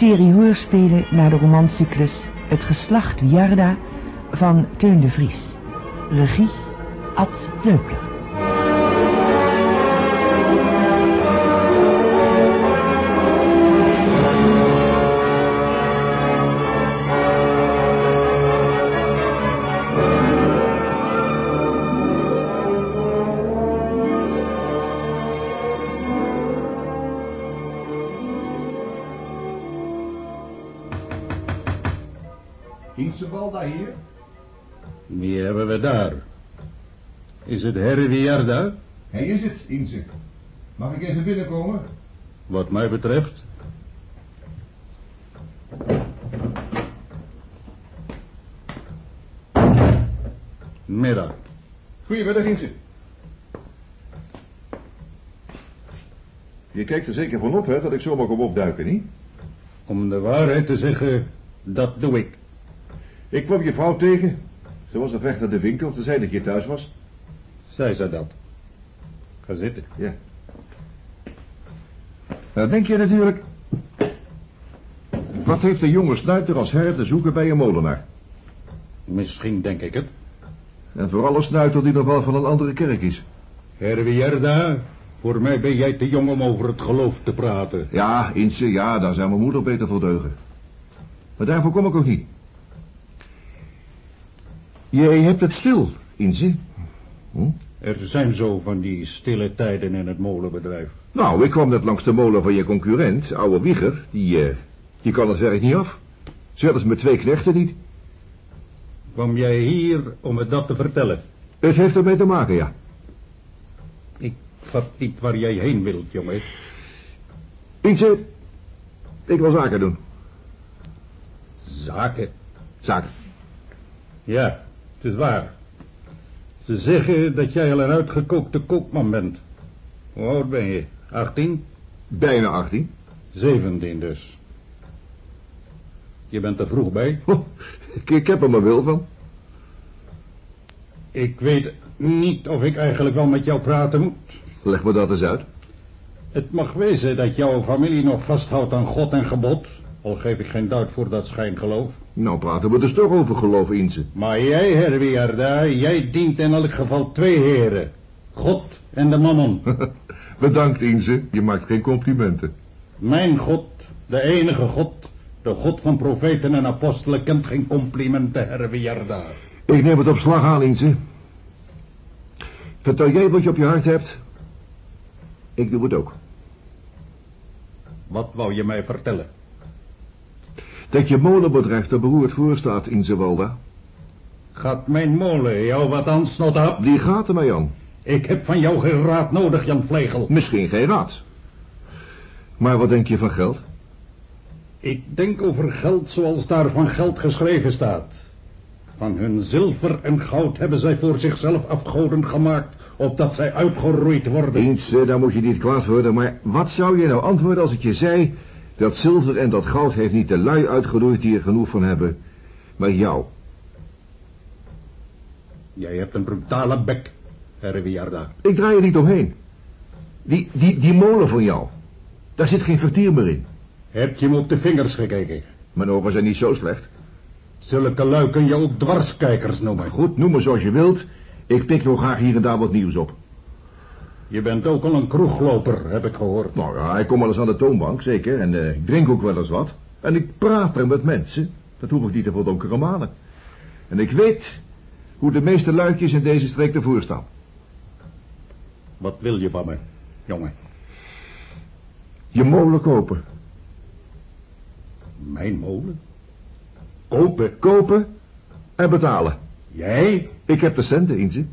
serie hoorspelen naar de romancyclus Het geslacht Wiarda van Teun de Vries. Regie Ad Leupler. Is het Herwiarda? Hij is het, Inse. Mag ik even binnenkomen? Wat mij betreft. Middag. Goedemiddag, Inse. Je kijkt er zeker van op, hè, dat ik zomaar kom opduiken, niet? Om de waarheid te zeggen, dat doe ik. Ik kwam je vrouw tegen. Ze was op weg naar de winkel. Ze zei dat je thuis was. Zij zei dat. Ga zitten. Ja. Nou, denk je natuurlijk... Wat heeft de jonge snuiter als her te zoeken bij een molenaar? Misschien denk ik het. En vooral een snuiter die nog wel van een andere kerk is. Herwiarda, voor mij ben jij te jong om over het geloof te praten. Ja, Inse, ja, daar zou mijn moeder beter voor deugen. Maar daarvoor kom ik ook niet. Jij hebt het stil, Inse. Hm? Er zijn zo van die stille tijden in het molenbedrijf. Nou, ik kwam net langs de molen van je concurrent, oude Wieger. Die, eh, die kan het werk niet af. Zelfs met twee knechten niet. Kwam jij hier om me dat te vertellen? Het heeft ermee te maken, ja. Ik vat niet waar jij heen wilt, jongen. Inse, ik wil zaken doen. Zaken? Zaken. Ja, het is waar. Ze zeggen dat jij al een uitgekookte koopman bent. Hoe oud ben je? 18? Bijna 18. 17 dus. Je bent er vroeg bij. Oh, ik, ik heb er maar wil van. Ik weet niet of ik eigenlijk wel met jou praten moet. Leg me dat eens uit. Het mag wezen dat jouw familie nog vasthoudt aan God en gebod. Al geef ik geen duit voor dat schijngeloof. Nou praten we dus toch over geloof, Inse. Maar jij, Herwiarda, jij dient in elk geval twee heren. God en de mammon. Bedankt, Inse. Je maakt geen complimenten. Mijn God, de enige God, de God van profeten en apostelen, kent geen complimenten, Herwiarda. Ik neem het op slag aan, Inse. Vertel jij wat je op je hart hebt. Ik doe het ook. Wat wou je mij vertellen? Dat je molenbedrijf er beroerd voor staat, Inzewalda. Gaat mijn molen jou wat aan, snotap? Die gaat er mij aan. Ik heb van jou geen raad nodig, Jan Vlegel. Misschien geen raad. Maar wat denk je van geld? Ik denk over geld zoals daar van geld geschreven staat. Van hun zilver en goud hebben zij voor zichzelf afgoden gemaakt, opdat zij uitgeroeid worden. Eens, daar moet je niet kwaad worden, maar wat zou je nou antwoorden als ik je zei... dat zilver en dat goud heeft niet de lui uitgeroeid die er genoeg van hebben, maar jou. Jij hebt een brutale bek, Herwiarda. Ik draai er niet omheen. Die, die, die molen van jou, daar zit geen vertier meer in. Heb je me op de vingers gekeken? Mijn ogen zijn niet zo slecht. Zulke lui kun je ook dwarskijkers noemen. Goed, noem me zoals je wilt. Ik pik nog graag hier en daar wat nieuws op. Je bent ook al een kroegloper, heb ik gehoord. Nou ja, ik kom wel eens aan de toonbank, zeker. En eh, ik drink ook wel eens wat. En ik praat er met mensen. Dat hoef ik niet te veel donkere manen. En ik weet hoe de meeste luidjes in deze streek ervoor staan. Wat wil je van me, jongen? Je molen kopen. Mijn molen? Kopen? Kopen en betalen. Jij? Ik heb de centen, Inze.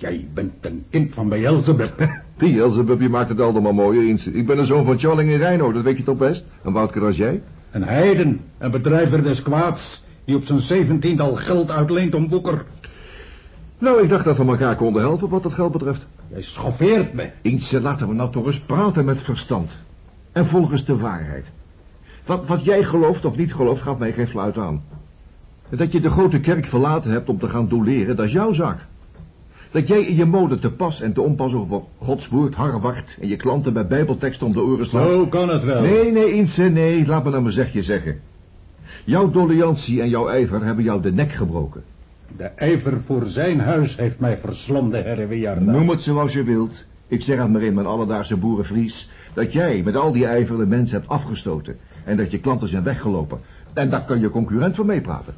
Jij bent een kind van Beelzebub. Beelzebub, je maakt het allemaal mooier, Inze. Ik ben een zoon van Charling in Rijno, dat weet je toch best? Een woudker als jij. Een heiden, een bedrijver des kwaads... die op zijn zeventiende al geld uitleent om boeker. Nou, ik dacht dat we elkaar konden helpen wat dat geld betreft. Jij schoffeert me. Inze, laten we nou toch eens praten met verstand. En volgens de waarheid. Wat, wat jij gelooft of niet gelooft, gaat mij geen fluit aan. Dat je de grote kerk verlaten hebt om te gaan doleren, dat is jouw zaak. Dat jij in je mode te pas en te onpas over Gods woord harwart... en je klanten bij bijbelteksten om de oren slaat. Zo kan het wel. Nee, nee, Inse, nee, laat me nou mijn zegje zeggen. Jouw doleantie en jouw ijver hebben jou de nek gebroken. De ijver voor zijn huis heeft mij verslonden, herre Wiarda. Noem het zoals je wilt. Ik zeg het maar in mijn alledaagse boerenvries... dat jij met al die ijver de mensen hebt afgestoten... en dat je klanten zijn weggelopen. En daar kan je concurrent voor meepraten.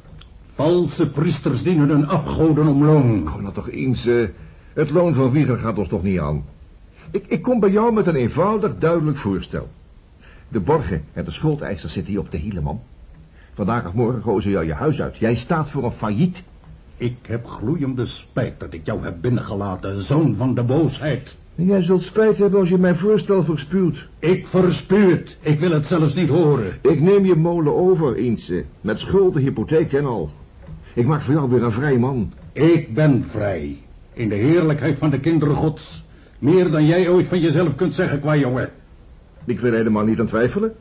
Valse priesters dienen hun afgoden om loon. Kom nou toch eens, eh, het loon van Wieger gaat ons toch niet aan. Ik, ik kom bij jou met een eenvoudig, duidelijk voorstel. De borgen en de schuldeisers zitten hier op de hielen, man. Vandaag of morgen gooien ze jou je huis uit. Jij staat voor een failliet. Ik heb gloeiende spijt dat ik jou heb binnengelaten, zoon van de boosheid. Jij zult spijt hebben als je mijn voorstel verspuwt. Ik verspuw het. Ik wil het zelfs niet horen. Ik neem je molen over, Inse. Met schulden, hypotheek en al. Ik maak voor jou weer een vrij man. Ik ben vrij. In de heerlijkheid van de kinderen gods. Meer dan jij ooit van jezelf kunt zeggen, qua jongen. Ik wil helemaal niet aan twijfelen.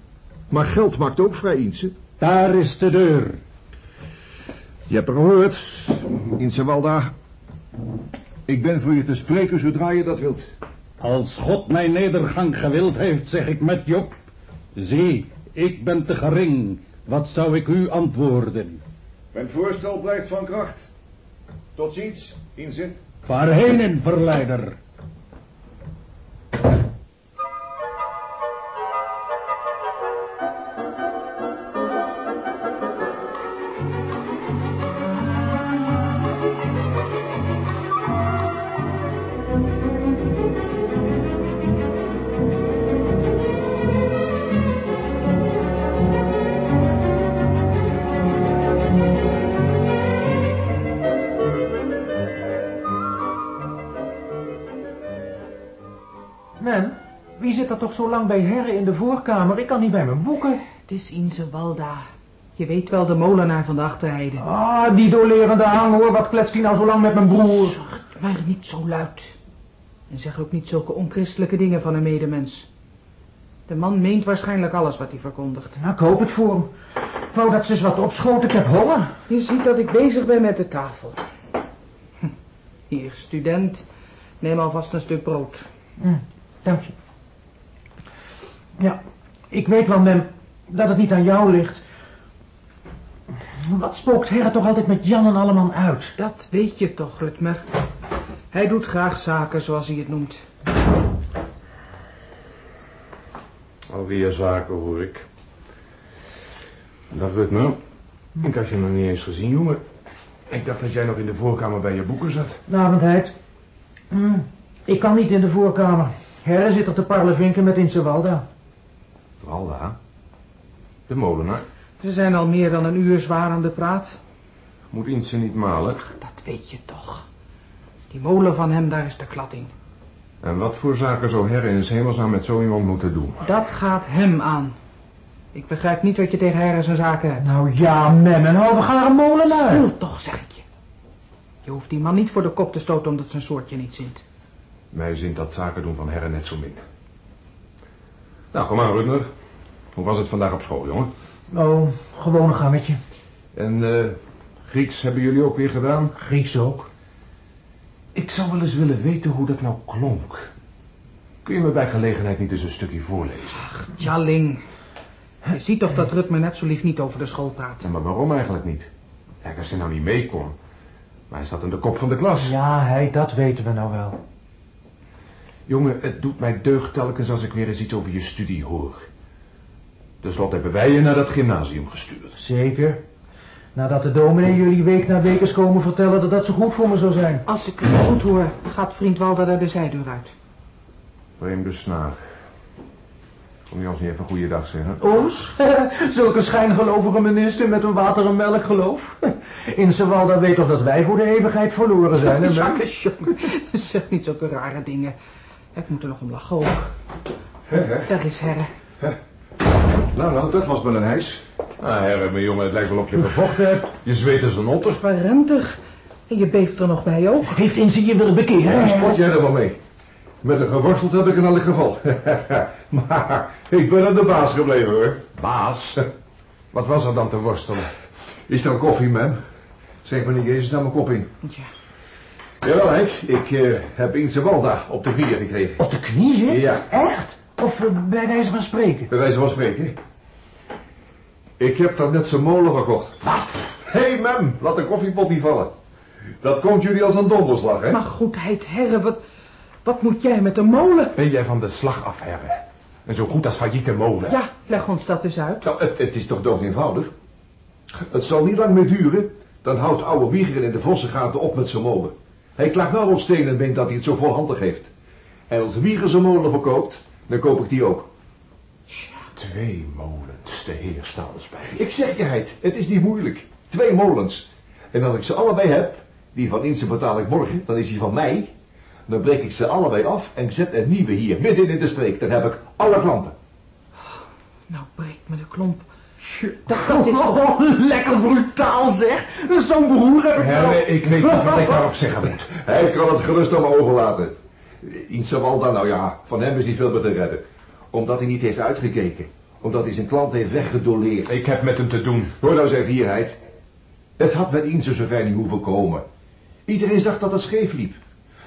Maar geld maakt ook vrij, Inse. Daar is de deur. Je hebt er gehoord, Inse Walda. Ik ben voor je te spreken zodra je dat wilt. Als God mijn nedergang gewild heeft, zeg ik met Job. Zie, ik ben te gering. Wat zou ik u antwoorden? Mijn voorstel blijft van kracht. Tot ziens, Inse. Waarheen verleider? Toch zo lang bij Herre in de voorkamer? Ik kan niet bij mijn boeken. Het is Inse Walda. Je weet wel, de molenaar van de Achterheide. Ah, die dolerende hoor. Wat kletst hij nou zo lang met mijn broer? Zorg maar niet zo luid. En zeg ook niet zulke onchristelijke dingen van een medemens. De man meent waarschijnlijk alles wat hij verkondigt. Nou, ik hoop het voor hem. Ik wou dat ze eens wat opschoot. Ik heb honger. Je ziet dat ik bezig ben met de tafel. Hm. Hier, student, neem alvast een stuk brood. Hm, dank je. Ja, ik weet wel, mem, dat het niet aan jou ligt. Wat spookt Herre toch altijd met Jan en Alleman uit? Dat weet je toch, Rutmer. Hij doet graag zaken zoals hij het noemt. Alweer zaken hoor ik. Dag Rutmer. Ik had je nog niet eens gezien, jongen. Ik dacht dat jij nog in de voorkamer bij je boeken zat. Avondheid. Hm, ik kan niet in de voorkamer. Herre zit op de parlevinken met Inse Walda. Walda? De molenaar? Ze zijn al meer dan een uur zwaar aan de praat. Moet Inse niet malen? Dat weet je toch. Die molen van hem, daar is de klad in. En wat voor zaken zou Herre in hemelsnaam met zo iemand moeten doen? Dat gaat hem aan. Ik begrijp niet wat je tegen Herre zijn zaken hebt. Nou ja, mem, en hou we gaan een molenaar. Stil toch, zeg ik je. Je hoeft die man niet voor de kop te stoten omdat zijn soortje niet zint. Mij zint dat zaken doen van Herre net zo min. Nou, kom aan, Rutmer. Hoe was het vandaag op school, jongen? Oh, gewoon een gangetje. En eh, Grieks hebben jullie ook weer gedaan? Grieks ook. Ik zou wel eens willen weten hoe dat nou klonk. Kun je me bij gelegenheid niet eens een stukje voorlezen? Tjalling. Je ziet toch dat Rutmer net zo lief niet over de school praat. Ja, maar waarom eigenlijk niet? Kijk, als hij nou niet mee kon. Maar hij zat in de kop van de klas. Ja, hij, dat weten we nou wel. Jongen, het doet mij deugd telkens als ik weer eens iets over je studie hoor. Ten slotte hebben wij je naar dat gymnasium gestuurd. Zeker. Nadat de dominee jullie week na week is komen vertellen dat dat zo goed voor me zou zijn. Als ik het goed hoor, gaat vriend Walder er de zijdeur uit. Vreemde snaar. Kom je ons niet even goeiedag zeggen? Ons? Zulke schijngelovige minister met een water- en melkgeloof. In Sewalda weet toch dat wij voor de eeuwigheid verloren zijn, hè? Jakkes, jongen. Zeg niet zulke rare dingen. Ik moet er nog om lachen ook. Daar is Herre. Nou, nou, dat was wel een hijs. Ah, herre, mijn jongen, het lijkt wel of je gevochten hebt. Je zweet als een otter. Warempig. En je beeft er nog bij ook. Heeft Inze je willen bekeren? Daar spot jij er wel mee. Met een geworsteld heb ik in elk geval. maar ik ben aan de baas gebleven, hoor. Baas? Wat was er dan te worstelen? Is er een koffie, mem? Zeg maar niet Jezus naar mijn kop in. Ja. Jawel, Henk. Ik eh, heb Inse Walda op de knieën gekregen. Op de knieën? Ja. Echt? Of eh, bij wijze van spreken? Bij wijze van spreken. Ik heb daar net zijn molen gekocht. Wat? Hé, hey, mem, laat de koffiepot niet vallen. Dat komt jullie als een donderslag, hè? Maar goedheid, herre, wat, wat moet jij met de molen? Ben jij van de slag af, herre? En zo goed als failliete molen. Ja, leg ons dat eens uit. Nou, het, het is toch dood eenvoudig. Het zal niet lang meer duren, dan houdt oude Wiegeren in de Vossengaten op met zijn molen. Hij klaagt nou op stenen been dat hij het zo volhandig heeft. En als Wieger zijn molen verkoopt, dan koop ik die ook. Twee molens, de heer bij. Ik zeg je het, het is niet moeilijk. Twee molens. En als ik ze allebei heb, die van Inse betaal ik morgen, dan is die van mij. Dan breek ik ze allebei af en zet een nieuwe hier, midden in de streek. Dan heb ik alle klanten. Nou, breek me de klomp. Dat, dat is toch... Oh, lekker brutaal zeg. Zo'n broer heb ik. Herre, ik weet niet wat ik daarop zeggen moet. Hij kan het gerust aan me overlaten. Inse Walda, nou ja, van hem is niet veel meer te redden. Omdat hij niet heeft uitgekeken. Omdat hij zijn klant heeft weggedoleerd. Ik heb met hem te doen. Hoor nou zijn vierheid. Het had met Inse zover niet hoeven komen. Iedereen zag dat het scheef liep.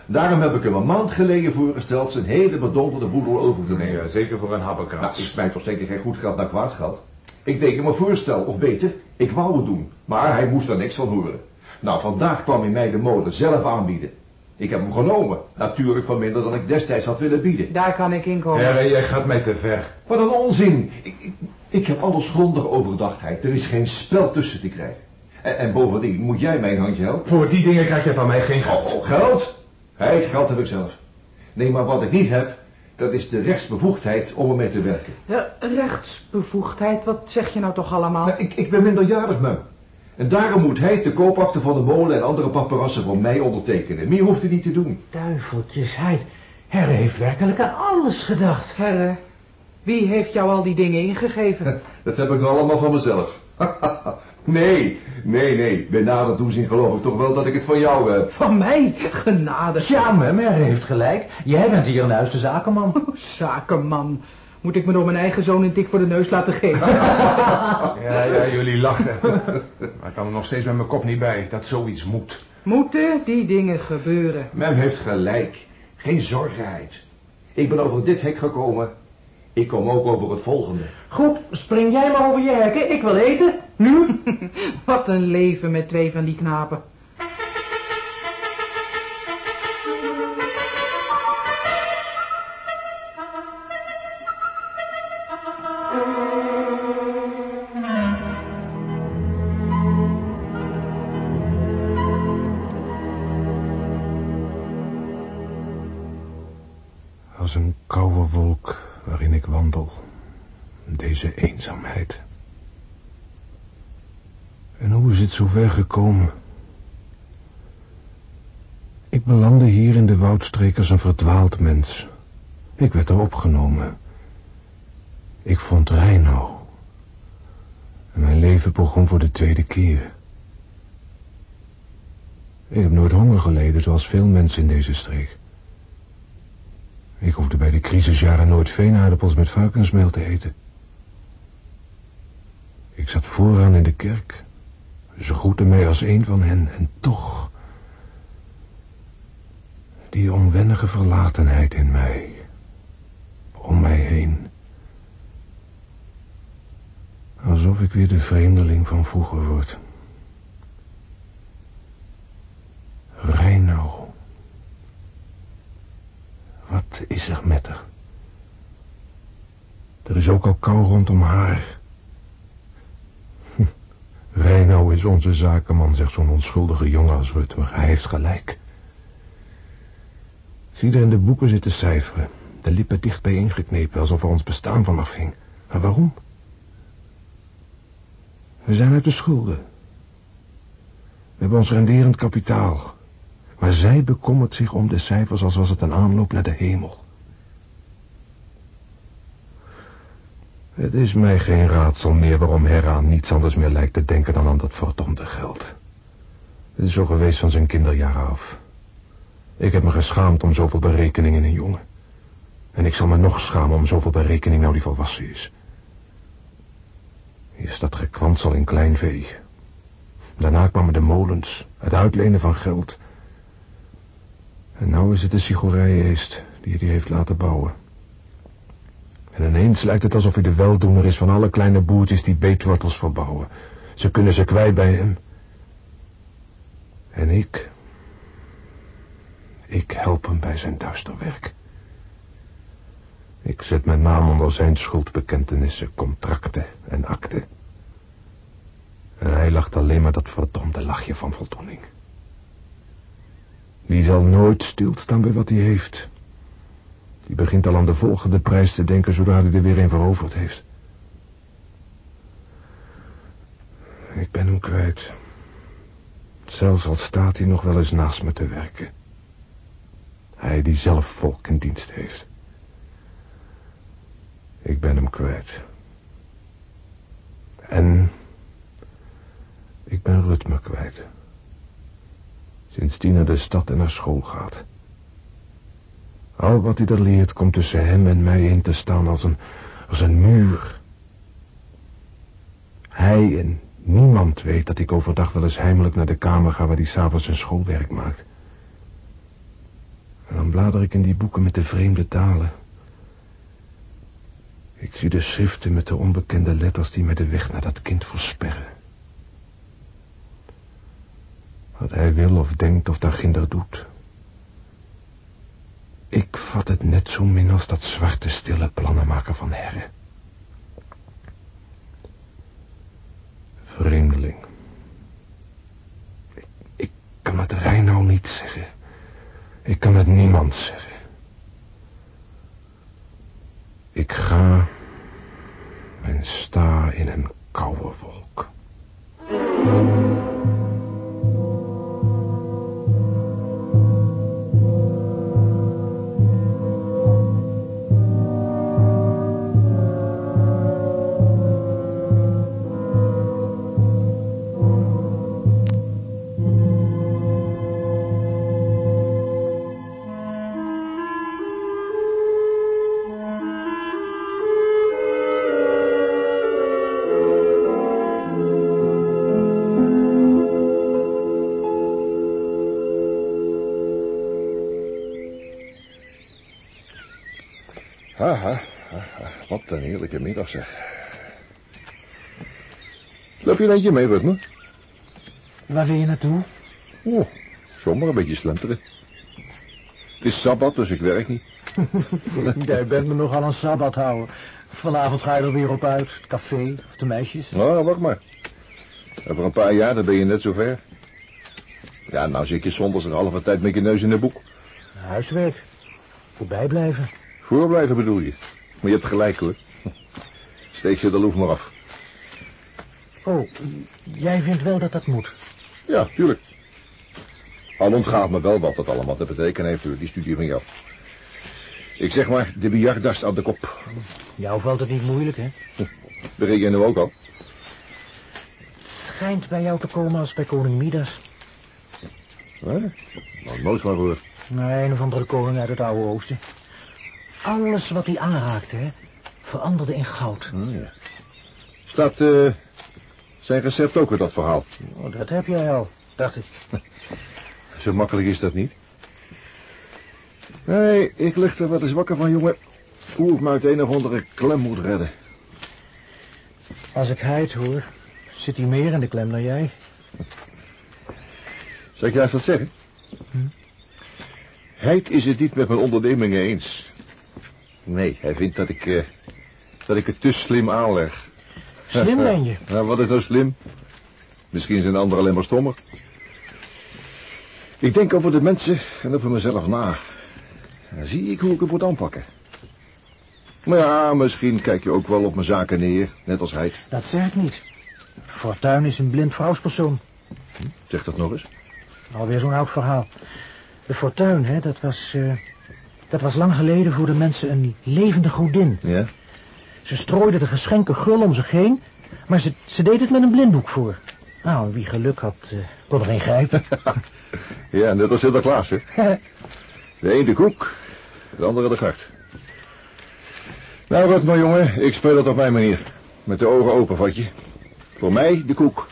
Daarom heb ik hem een maand geleden voorgesteld zijn hele bedonderde boedel over te nemen. Ja, zeker voor een Nou, habbekrats. is mij toch zeker geen goed geld naar kwaad geld. Ik deed hem een voorstel, of beter, ik wou het doen. Maar hij moest er niks van horen. Nou, vandaag kwam hij mij de molen zelf aanbieden. Ik heb hem genomen. Natuurlijk van minder dan ik destijds had willen bieden. Daar kan ik in komen. Herre, jij gaat mij te ver. Wat een onzin. Ik, ik, ik heb alles grondig overdachtheid. Er is geen spel tussen te krijgen. En, en bovendien, moet jij mijn handje helpen? Voor die dingen krijg je van mij geen geld. Oh, geld? Hij, het geld heb ik zelf. Nee, maar wat ik niet heb, dat is de rechtsbevoegdheid om ermee te werken. Ja, rechtsbevoegdheid, wat zeg je nou toch allemaal? Nou, ik, ik ben minderjarig, mem. En daarom moet hij de koopakte van de molen en andere paparassen voor mij ondertekenen. Meer hoeft hij niet te doen. Duiveltjes, hij... Herre heeft werkelijk aan alles gedacht. Herre, wie heeft jou al die dingen ingegeven? Dat heb ik nou allemaal van mezelf. nee, nee, nee. Bij nader toezien geloof ik toch wel dat ik het van jou heb. Van mij? Genade. Ja, mem, heeft gelijk. Jij bent hier een huiste zakenman. Zakenman. Moet ik me door mijn eigen zoon een tik voor de neus laten geven? Ja, ja, jullie lachen. Maar ik kan er nog steeds met mijn kop niet bij dat zoiets moet. Moeten die dingen gebeuren? Mem heeft gelijk. Geen zorgenheid. Ik ben over dit hek gekomen. Ik kom ook over het volgende. Goed, spring jij maar over je hekken. Ik wil eten. Nu? Wat een leven met twee van die knapen. Als een koude wolk waarin ik wandel. Deze eenzaamheid. Is het zover gekomen? Ik belandde hier in de woudstreek als een verdwaald mens. Ik werd er opgenomen. Ik vond Reinau. En mijn leven begon voor de tweede keer. Ik heb nooit honger geleden zoals veel mensen in deze streek. Ik hoefde bij de crisisjaren nooit veenaardappels met varkensmeel te eten. Ik zat vooraan in de kerk. Ze groetten mij als een van hen en toch... Die onwennige verlatenheid in mij. Om mij heen. Alsof ik weer de vreemdeling van vroeger word. Reinau. Wat is er met haar? Er is ook al kou rondom haar. Reino is onze zakenman, zegt zo'n onschuldige jongen als Rut, maar hij heeft gelijk. Zie er in de boeken zitten cijferen, de lippen dicht bijeengeknepen, alsof er ons bestaan van afhing. Maar waarom? We zijn uit de schulden. We hebben ons renderend kapitaal. Maar zij bekommert zich om de cijfers als was het een aanloop naar de hemel. Het is mij geen raadsel meer waarom Hera niets anders meer lijkt te denken dan aan dat verdomde geld. Het is zo geweest van zijn kinderjaren af. Ik heb me geschaamd om zoveel berekening in een jongen. En ik zal me nog schamen om zoveel berekening nou die volwassen is. Eerst dat gekwansel in kleinvee. Daarna kwamen de molens, het uitlenen van geld. En nou is het de sigorijeest die hij heeft laten bouwen. En ineens lijkt het alsof hij de weldoener is van alle kleine boertjes die beetwortels verbouwen. Ze kunnen ze kwijt bij hem. En ik... Ik help hem bij zijn duister werk. Ik zet mijn naam onder zijn schuldbekentenissen, contracten en akten. En hij lacht alleen maar dat verdomde lachje van voldoening. Die zal nooit stilstaan bij wat hij heeft. Die begint al aan de volgende prijs te denken zodra hij er weer een veroverd heeft. Ik ben hem kwijt. Zelfs al staat hij nog wel eens naast me te werken. Hij die zelf volk in dienst heeft. Ik ben hem kwijt. En ik ben Rutme kwijt. Sinds Tina de stad en naar school gaat. Al wat hij er leert komt tussen hem en mij in te staan als een, als een muur. Hij en niemand weet dat ik overdag wel eens heimelijk naar de kamer ga waar hij s'avonds zijn schoolwerk maakt. En dan blader ik in die boeken met de vreemde talen. Ik zie de schriften met de onbekende letters die mij de weg naar dat kind versperren. Wat hij wil of denkt of daar ginder doet. Ik vat het net zo min als dat zwarte stille plannenmaker van Herre. Vreemdeling. Ik, ik kan het Reinoud niet zeggen. Ik kan het niemand zeggen. Ik ga en sta in een koude wolk. Zeg. Loop je een eentje mee, Rutme? Waar wil je naartoe? Oh, zomaar een beetje slenteren. Het is sabbat, dus ik werk niet. Jij bent me nogal aan sabbat houden. Vanavond ga je er weer op uit. Het café, of de meisjes. Nou, wacht maar. Over een paar jaar, dan ben je net zo ver. Ja, nou zit je zondags een halve tijd met je neus in de boek. Huiswerk. Voorbij blijven. Voorblijven bedoel je. Maar je hebt gelijk hoor. Steek je de loef maar af. Oh, jij vindt wel dat dat moet? Ja, tuurlijk. Al ontgaat me wel wat dat allemaal te betekenen heeft, die studie van jou. Ik zeg maar, de biljardast aan de kop. Jou valt het niet moeilijk, hè? Je nu ook al? Schijnt bij jou te komen als bij koning Midas. Hè? Nou, nooit van gehoord. Nee, een of andere koning uit het Oude Oosten. Alles wat hij aanraakte, hè, veranderde in goud. Oh, ja. Staat eh, zijn recept ook in dat verhaal? Oh, dat heb jij al, dacht ik. Zo makkelijk is dat niet. Nee, ik lig er wat eens wakker van, jongen. Hoe ik me uit een of andere klem moet redden. Als ik heid hoor, zit hij meer in de klem dan jij. Zal ik juist wat zeggen? Hm? Heid is het niet met mijn ondernemingen eens. Nee, hij vindt dat ik, eh, dat ik het te slim aanleg. Slim ben je. Nou, wat is nou slim? Misschien zijn anderen alleen maar stommer. Ik denk over de mensen en over mezelf na. Dan zie ik hoe ik het moet aanpakken. Maar ja, misschien kijk je ook wel op mijn zaken neer, net als hij. Dat zeg ik niet. Fortuin is een blind vrouwspersoon. Zeg dat nog eens. Alweer zo'n oud verhaal. De fortuin, hè, dat was... eh, dat was lang geleden voor de mensen een levende godin. Ja? Ze strooide de geschenken gul om zich heen... maar ze, ze deed het met een blinddoek voor. Nou, wie geluk had, eh, kon er een grijpen. Ja, net als Sinterklaas, hè. De een de koek, de andere de gart. Nou, wat maar jongen, ik speel het op mijn manier. Met de ogen open, vat je. Voor mij de koek.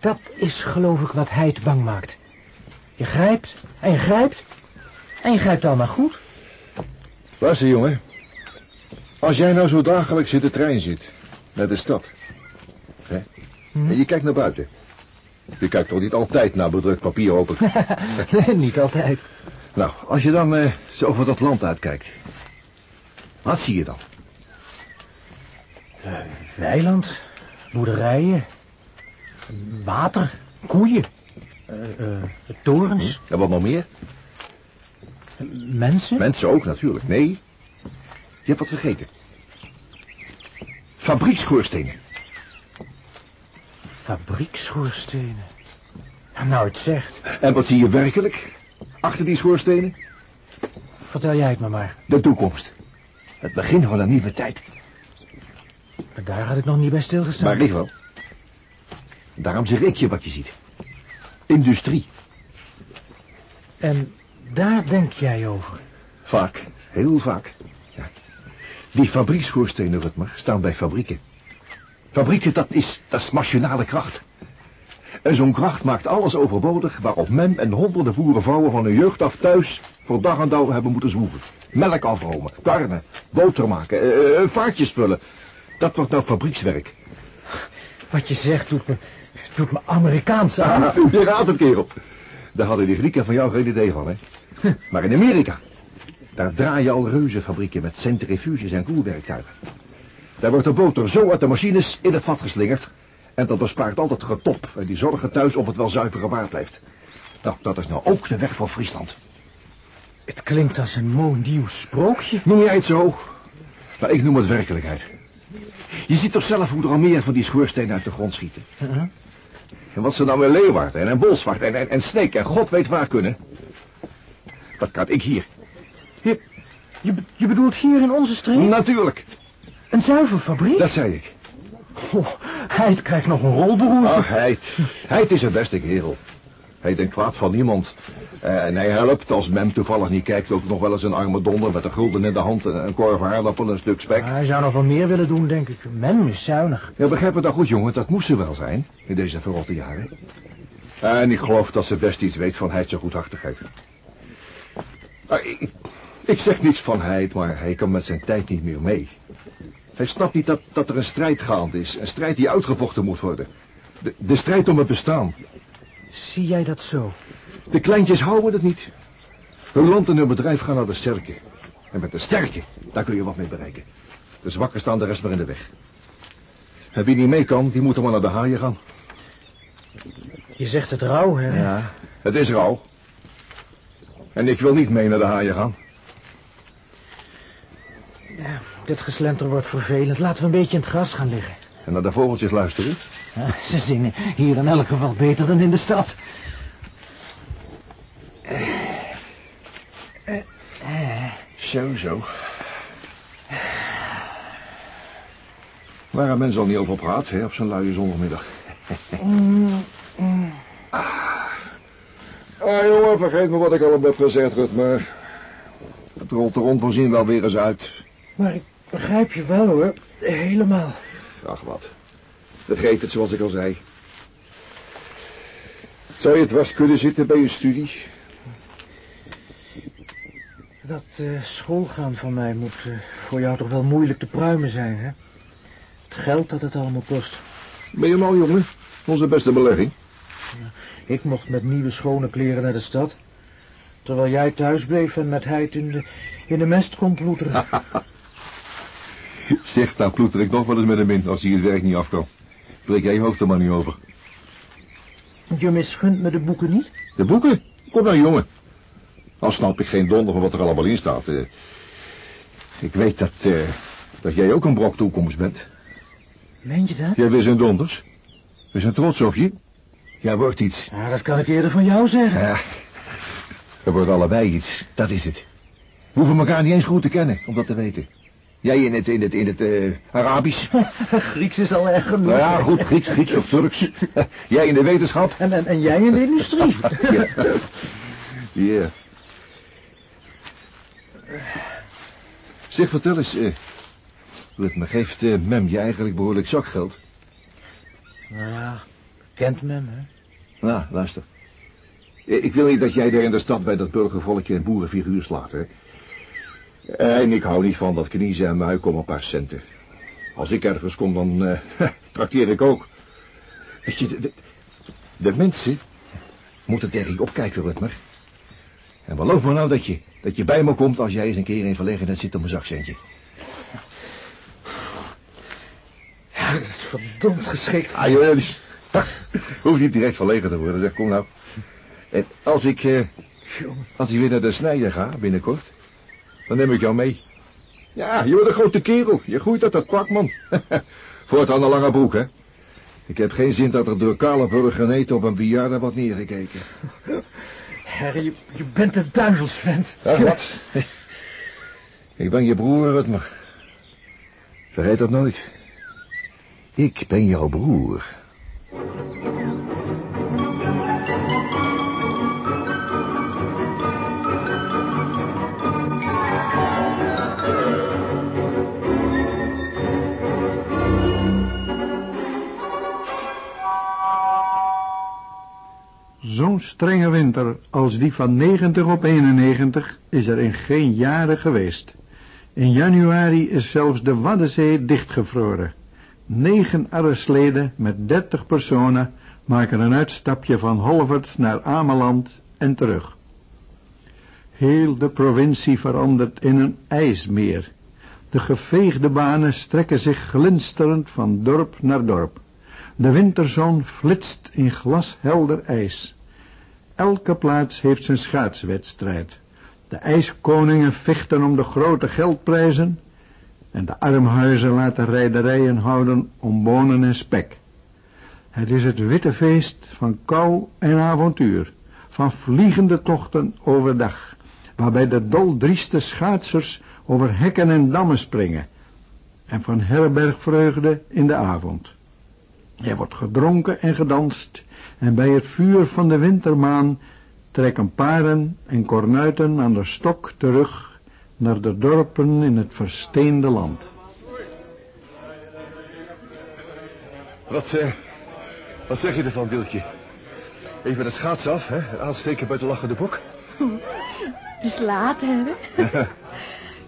Dat is geloof ik wat hij het bang maakt. Je grijpt en je grijpt en je grijpt allemaal goed. Luister, jongen. Als jij nou zo dagelijks in de trein zit, naar de stad, hè, Hm? en je kijkt naar buiten. Je kijkt toch niet altijd naar bedrukt papier, hoop ik. nee, niet altijd. nou, als je dan eh, zo over dat land uitkijkt, wat zie je dan? Eh, weiland, boerderijen, water, koeien, eh, eh, torens, En wat nog meer? mensen. Mensen ook natuurlijk. Nee, je hebt wat vergeten. Fabriekschoorstenen. Fabriekschoorstenen. Nou, het zegt. En wat zie je werkelijk achter die schoorstenen? Vertel jij het me maar. De toekomst. Het begin van een nieuwe tijd. Maar Daar had ik nog niet bij stilgestaan. Maar ik wel. Daarom zeg ik je wat je ziet. Industrie. En daar denk jij over. Vaak. Heel vaak. Ja. Die fabriekschoorstenen, Rutmer, staan bij fabrieken. Fabrieken, dat is, dat is machinale kracht. En zo'n kracht maakt alles overbodig waarop men en honderden boerenvrouwen van hun jeugd af thuis voor dag en dauw hebben moeten zwoegen. Melk afromen, karnen, boter maken, eh, eh, vaartjes vullen. Dat wordt nou fabriekswerk. Wat je zegt doet me, doet me Amerikaans aan. Ah, je raadt het, kerel. Daar hadden die Grieken van jou geen idee van, hè? Maar in Amerika, daar draaien al reuzenfabrieken met centrifuges en koelwerktuigen. Daar wordt de boter zo uit de machines in het vat geslingerd. En dat bespaart altijd getop. En die zorgen thuis of het wel zuivere waar blijft. Nou, dat is nou ook de weg voor Friesland. Het klinkt als een mooi nieuw sprookje. Noem jij het zo? Maar ik noem het werkelijkheid. Je ziet toch zelf hoe er al meer van die schoorstenen uit de grond schieten. Uh-huh. En wat ze nou in Leeuwarden en Bolsward en, en, en Sneek en god weet waar kunnen. Dat kan ik hier. Je, je, be- je bedoelt hier in onze streek? Natuurlijk, Een zuivelfabriek? dat zei ik. Oh, hij krijgt nog een rolberoerte. Ach, Heid. Heid is een beste kerel. Hij denkt kwaad van niemand. En hij helpt, als Mem toevallig niet kijkt, ook nog wel eens een arme donder met een gulden in de hand, en een korf aardappel en een stuk spek. Hij zou nog wel meer willen doen, denk ik. Mem is zuinig. Ja, begrijp het dan goed, jongen, dat moest ze wel zijn, in deze verrotte jaren. En ik geloof dat ze best iets weet van Heids goedhartigheid. Ah, ik, ik zeg niets van Heid, maar hij kan met zijn tijd niet meer mee. Hij snapt niet dat, dat er een strijd gaande is, een strijd die uitgevochten moet worden. De, de strijd om het bestaan. Zie jij dat zo? De kleintjes houden het niet. Hun land en hun bedrijf gaan naar de sterke. En met de sterke, daar kun je wat mee bereiken. De zwakken staan de rest maar in de weg. En wie niet mee kan, die moet dan maar naar de haaien gaan. Je zegt het rauw, hè? Ja. Het is rauw. En ik wil niet mee naar de haaien gaan. Ja, dit geslenter wordt vervelend. Laten we een beetje in het gras gaan liggen. En naar de vogeltjes luisteren. Ja, ze zingen hier in elk geval beter dan in de stad. Zo, zo. Waar een mens al niet over praat, hè, op zo'n luie zondagmiddag. Ah, jongen, vergeet me wat ik al heb gezegd, Rut, maar... Het rolt er onvoorzien wel weer eens uit. Maar ik begrijp je wel, hoor. Helemaal. Ach, wat. Vergeet het, zoals ik al zei. Zou je het dwars kunnen zitten bij je studie? Dat eh, schoolgaan van mij moet eh, voor jou toch wel moeilijk te pruimen zijn, hè? Het geld dat het allemaal kost. Ben je mal, jongen? Onze beste belegging. Ik mocht met nieuwe schone kleren naar de stad. Terwijl jij thuis bleef en met heid in de, in de mest kon ploeteren. Zeg, daar ploeter ik nog wel eens met hem in als hij het werk niet af kan. Breek jij je hoofd er maar niet over. Je misgunt me de boeken niet? De boeken? Kom nou, jongen. Al snap ik geen donder van wat er allemaal in staat. eh. ik weet dat, eh, dat jij ook een brok toekomst bent. Meen je dat? Jij bent zijn donders. We zijn trots op je. Jij wordt iets. Ja, dat kan ik eerder van jou zeggen. Ja, we worden allebei iets. Dat is het. We hoeven elkaar niet eens goed te kennen, om dat te weten. Jij in het, in het, in het eh, Arabisch. Grieks is al erg genoeg. Nou ja, goed, Grieks, Grieks of Turks. Jij in de wetenschap. En, en, en jij in de industrie. Ja. Zeg, vertel eens. eh me geeft eh, Mem je eigenlijk behoorlijk zakgeld? nou ja, kent men, hè? Nou, luister. Ik wil niet dat jij daar in de stad bij dat burgervolkje een boerenfiguur slaat, hè. En ik hou niet van dat kniezen en muik om een paar centen. Als ik ergens kom, dan uh, trakteer ik ook. Weet je, de, de, de mensen moeten tegen je opkijken, Rutmer. En beloof me nou dat je, dat je bij me komt als jij eens een keer in verlegenheid zit op mijn zakcentje. Ja, dat is verdomd geschikt. Ah, joh, dus, hoef niet direct verlegen te worden, zeg, kom nou. En als ik, uh, als ik weer naar de snijder ga, binnenkort, dan neem ik jou mee. Ja, je wordt een grote kerel. Je groeit uit dat pak, man. Voortaan een lange broek, hè. Ik heb geen zin dat er door kale burgeneten op een bejaarde wordt neergekeken. Harry, je, je bent een duivelsvent. Ja, wat? Ik ben je broer, Rutmer. Vergeet dat nooit. Ik ben jouw broer. Zo'n strenge winter als die van 90 op 91 is er in geen jaren geweest. In januari is zelfs de Waddenzee dichtgevroren. Negen arresleden met 30 personen maken een uitstapje van Holvert naar Ameland en terug. Heel de provincie verandert in een ijsmeer. De geveegde banen strekken zich glinsterend van dorp naar dorp. De winterzon flitst in glashelder ijs. Elke plaats heeft zijn schaatswedstrijd. De ijskoningen vechten om de grote geldprijzen en de armhuizen laten rijderijen houden om bonen en spek. Het is het witte feest van kou en avontuur, van vliegende tochten overdag, waarbij de doldrieste schaatsers over hekken en dammen springen, en van herbergvreugde in de avond. Er wordt gedronken en gedanst, en bij het vuur van de wintermaan trekken paren en kornuiten aan de stok terug naar de dorpen in het versteende land. Wat, eh, wat zeg je ervan, Wiltje? Even het schaatsen af, hè? Aansteken bij de lachende bok. Het is laat, hè?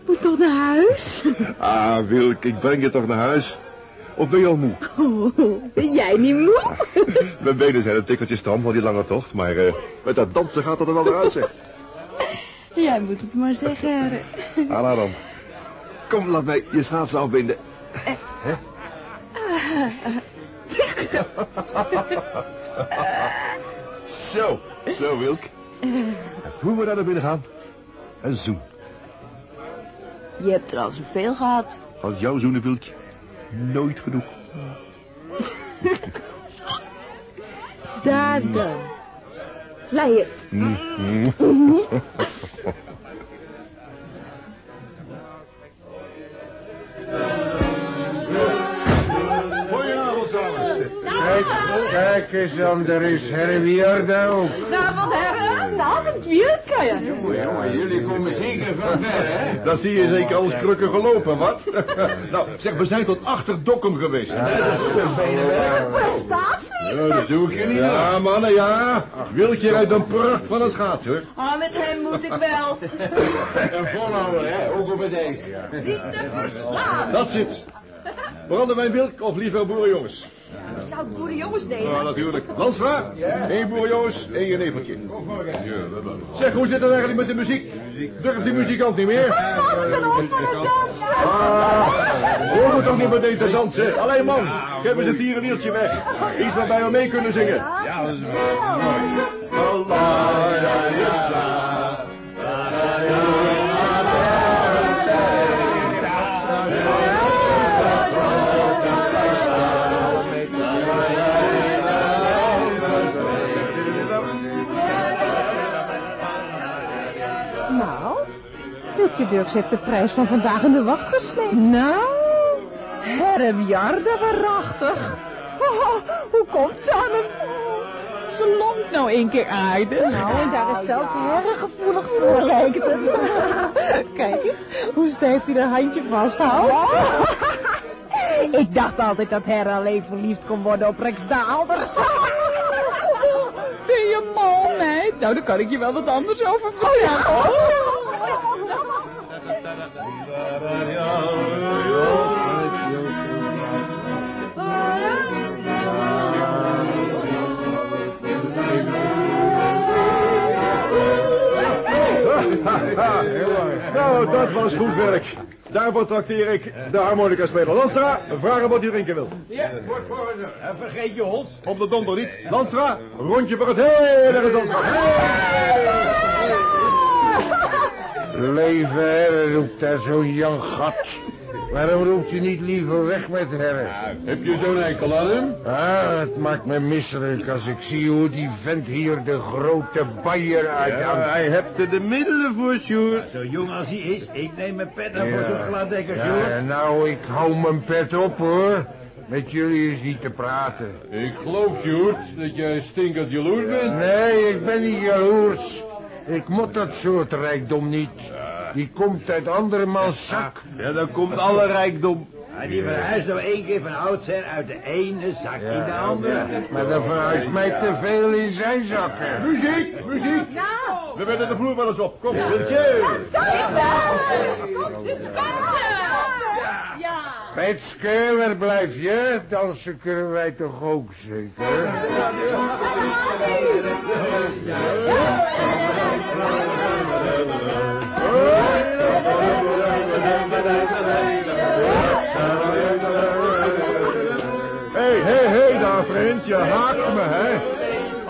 Moet toch naar huis? Ah, Wilk, ik breng je toch naar huis? Of ben je al moe? Oh, ben jij niet moe? Mijn benen zijn een tikkeltje stam van die lange tocht, maar uh, met dat dansen gaat het er wel weer uit, zeg. Jij moet het maar zeggen, Herre. Ala dan. Kom, laat mij je schaatsen afbinden. Eh. Hè? zo, zo, Wilk. Voor we naar binnen gaan, een zoen. Je hebt er al zoveel gehad. Als jouw zoenen, Wilkje. Nooit genoeg. Daar dan. Vlei het. Kijk eens dan, er is Herwierde ook. Goedenavond, Herre. Goedenavond, Wielke. Jongen, jullie komen zeker van ver, hè? Dan zie je zeker als krukken gelopen, wat? nou, zeg, we zijn tot achter Dokkum geweest. Prestatie. Ja, dat doe ik je niet Ja, mannen, ja. Wiltje rijdt een pracht van een schaats, hoor. Oh, met hem moet ik wel. En volhouden, hè? Ook op het ijs. Niet te verslaan. Dat zit. Brandewijn Wilk of liever boerenjongens? Zou ik boerenjongens nemen? Ja, natuurlijk. Lansra, één boerenjongens, één jenevertje. Zeg, hoe zit het eigenlijk met de muziek? Durft die muzikant niet meer? Ah, hoor we toch niet meteen te dansen? Alleen man, geef eens een tierenwieltje weg. Iets waarbij we mee kunnen zingen. Ja, dat is mooi. Wiltje Dirks heeft de prijs van vandaag in de wacht gesleept. Nou, herremjarde waarachtig. Oh, hoe komt ze aan hem? Ze longt nou één keer aardig. Nou, en daar is zelfs gevoelig voor, lijkt het. Kijk eens, hoe stijf hij haar handje vasthoudt. Ik dacht altijd dat herre alleen verliefd kon worden op Rex Daalders. Ben je mal, meid? Nou, daar kan ik je wel wat anders over vertellen. Oh, Nou, dat was goed werk. Daarvoor trakteer ik de harmonica speler. Lanstra, vragen wat u drinken wil. Ja, wordt voor En vergeet je hols. Op de donder niet. Lanstra, rondje voor het hele gezond. Leven herren roept daar zo'n Jan gat. Waarom roept u niet liever weg met herren? Heb je zo'n eikel aan hem? Ah, het maakt me misselijk als ik zie hoe die vent hier de grote baier uithangt. hij hebt er de middelen voor, Sjoerd. Zo jong als hij is, ik neem mijn pet af Ja. voor zo'n gladdekker, Ja, Sjoerd. nou, ik hou mijn pet op, hoor. Met jullie is niet te praten. Ik geloof, Sjoerd, dat jij stinkend jaloers bent. Nee, ik ben niet jaloers. Ik moet dat soort rijkdom niet. Die komt uit andermans zak. Ja, dan komt alle rijkdom. Ja, die verhuist nou één keer van oudsher uit de ene zak in de andere. Maar dat verhuist mij te veel in zijn zakken. Muziek, muziek. We werden de vloer wel eens op. Kom, Wiltje. Kom! Ja. Petske, waar blijf je? Dansen kunnen wij toch ook zeker? Hé, hé, hé daar, vriend. Je haakt me, hè.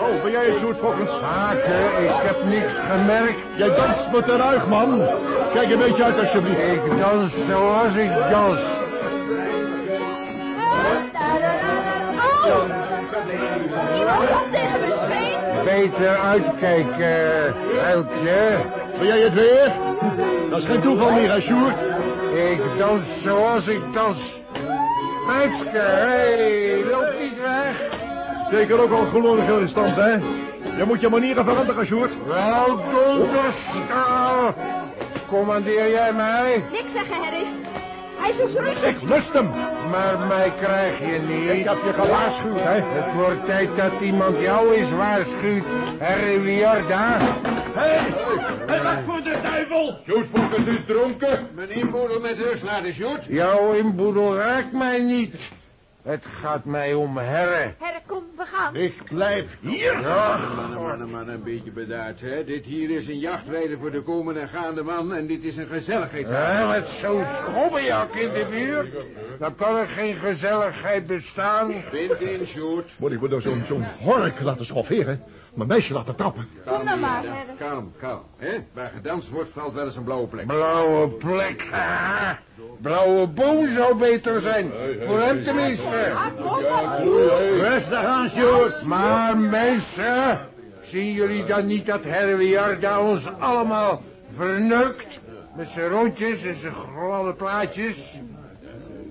Oh, ben jij eens goed volgens Haken, ik heb niks gemerkt. Jij danst met de ruig, man. Kijk een beetje uit, alsjeblieft. Ik dans zoals ik dans. Beter uitkijken, Elkje. Ben jij het weer? Dat is geen toeval meer, hè, Sjoerd? Ik dans zoals ik dans. Petske, hé, loop niet weg. Zeker ook al gelukkig in stand, hè? Je moet je manieren veranderen, Sjoerd. Wel, donderstaal. Commandeer jij mij? Niks zeggen, Harry. Hij zoekt rust. Ik lust hem. Maar mij krijg je Ik niet. heb je gewaarschuwd, hè? Het wordt tijd dat iemand jou eens waarschuwt. Harry Wiarda. Sjoerd Fokkers is dronken. Mijn inboedel met rust laten, Sjoerd. Jouw inboedel raakt mij niet. Het gaat mij om herren. Harry, kom, we gaan. Ik blijf hier. Mannen, mannen, mannen, een beetje bedaard, hè. Dit hier is een jachtweide voor de komende en gaande man en dit is een gezelligheidsavond. Ja, met zo'n schobbenjak in de buurt. Dan kan er geen gezelligheid bestaan. Vind in, Sjoerd. Moet ik me door zo'n zo'n hork laten schofferen? Mijn meisje laten trappen? Kom dan maar, heren. Kalm, kalm, hè. Waar gedanst wordt, valt wel eens een blauwe plek. Blauwe plek. haha. Blauwe boom zou beter zijn. Voor hem tenminste. Rustig aan, Sjoerd. Maar mensen, zien jullie dan niet dat Herwiarda ons allemaal verneukt? Met zijn rondjes en zijn gladde plaatjes.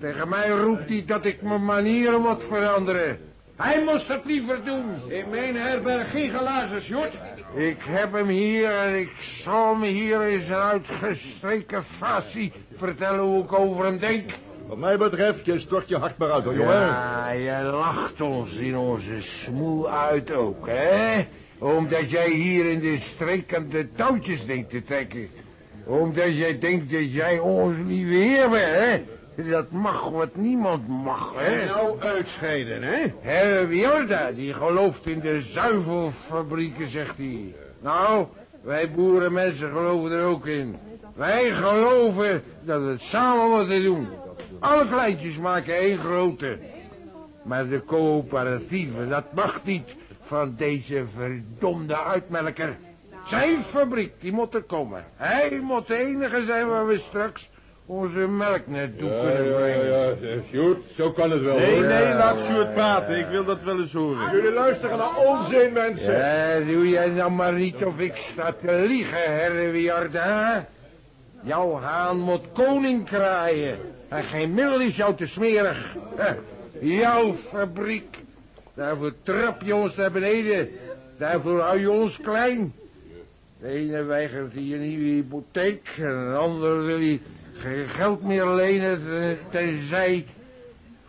Tegen mij roept hij dat ik mijn manieren moet veranderen. Hij moest het liever doen. In mijn herberg geen glazen, Sjoerd. Ik heb hem hier en ik zal hem hier in zijn uitgestreken facie vertellen hoe ik over hem denk. Wat mij betreft, je stort je hart maar uit, hoor, jongen. Ja, je lacht ons in onze smoel uit ook, hè? Omdat jij hier in de streek aan de touwtjes denkt te trekken. Omdat jij denkt dat jij ons lieve heer bent, hè? Dat mag wat niemand mag, hè? Nou uitscheiden, hè. Herr Wiarda, die gelooft in de zuivelfabrieken, zegt hij. Nou, wij boerenmensen geloven er ook in. Wij geloven dat we het samen moeten doen. Alle kleintjes maken één grote. Maar de coöperatieven, dat mag niet van deze verdomde uitmelker. Zijn fabriek, die moet er komen. Hij moet de enige zijn waar we straks onze melk naartoe kunnen brengen. Sjoerd, zo kan het wel, Nee, hoor. nee, laat Sjoerd praten. Ik wil dat wel eens horen. Jullie luisteren naar onzin, mensen. Ja, doe jij nou maar niet of ik sta te liegen, herre Wiarda. Jouw haan moet koning kraaien. En geen middel is jou te smerig. Jouw fabriek. Daarvoor trap je ons naar beneden. Daarvoor hou je ons klein. De ene weigert hier een nieuwe hypotheek. En de ander wil hij geen geld meer lenen. ten- Tenzij...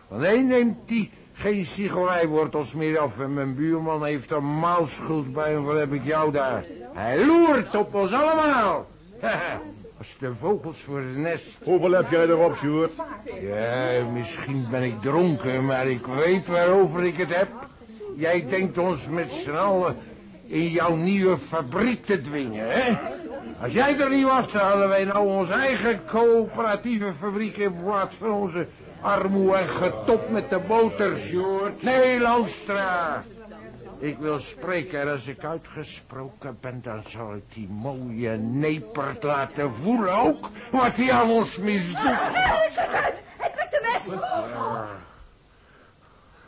Van de een neemt hij Geen sigarijwortels meer af en mijn buurman heeft een maalschuld bij hem. Wat heb ik jou daar? Hij loert op ons allemaal. Als de vogels voor zijn nest. Hoeveel heb jij erop, Sjoerd? Ja, misschien ben ik dronken, maar ik weet waarover ik het heb. Jij denkt ons met z'n allen in jouw nieuwe fabriek te dwingen, hè? Als jij er niet was, dan hadden wij nou onze eigen coöperatieve fabriek in plaats van onze armoe en getop met de boter, Sjoerd. Nee, Landstra. Ik wil spreken en als ik uitgesproken ben, dan zal ik die mooie nepert laten voelen ook wat hij aan ons misdoet. Hij trekt de mes.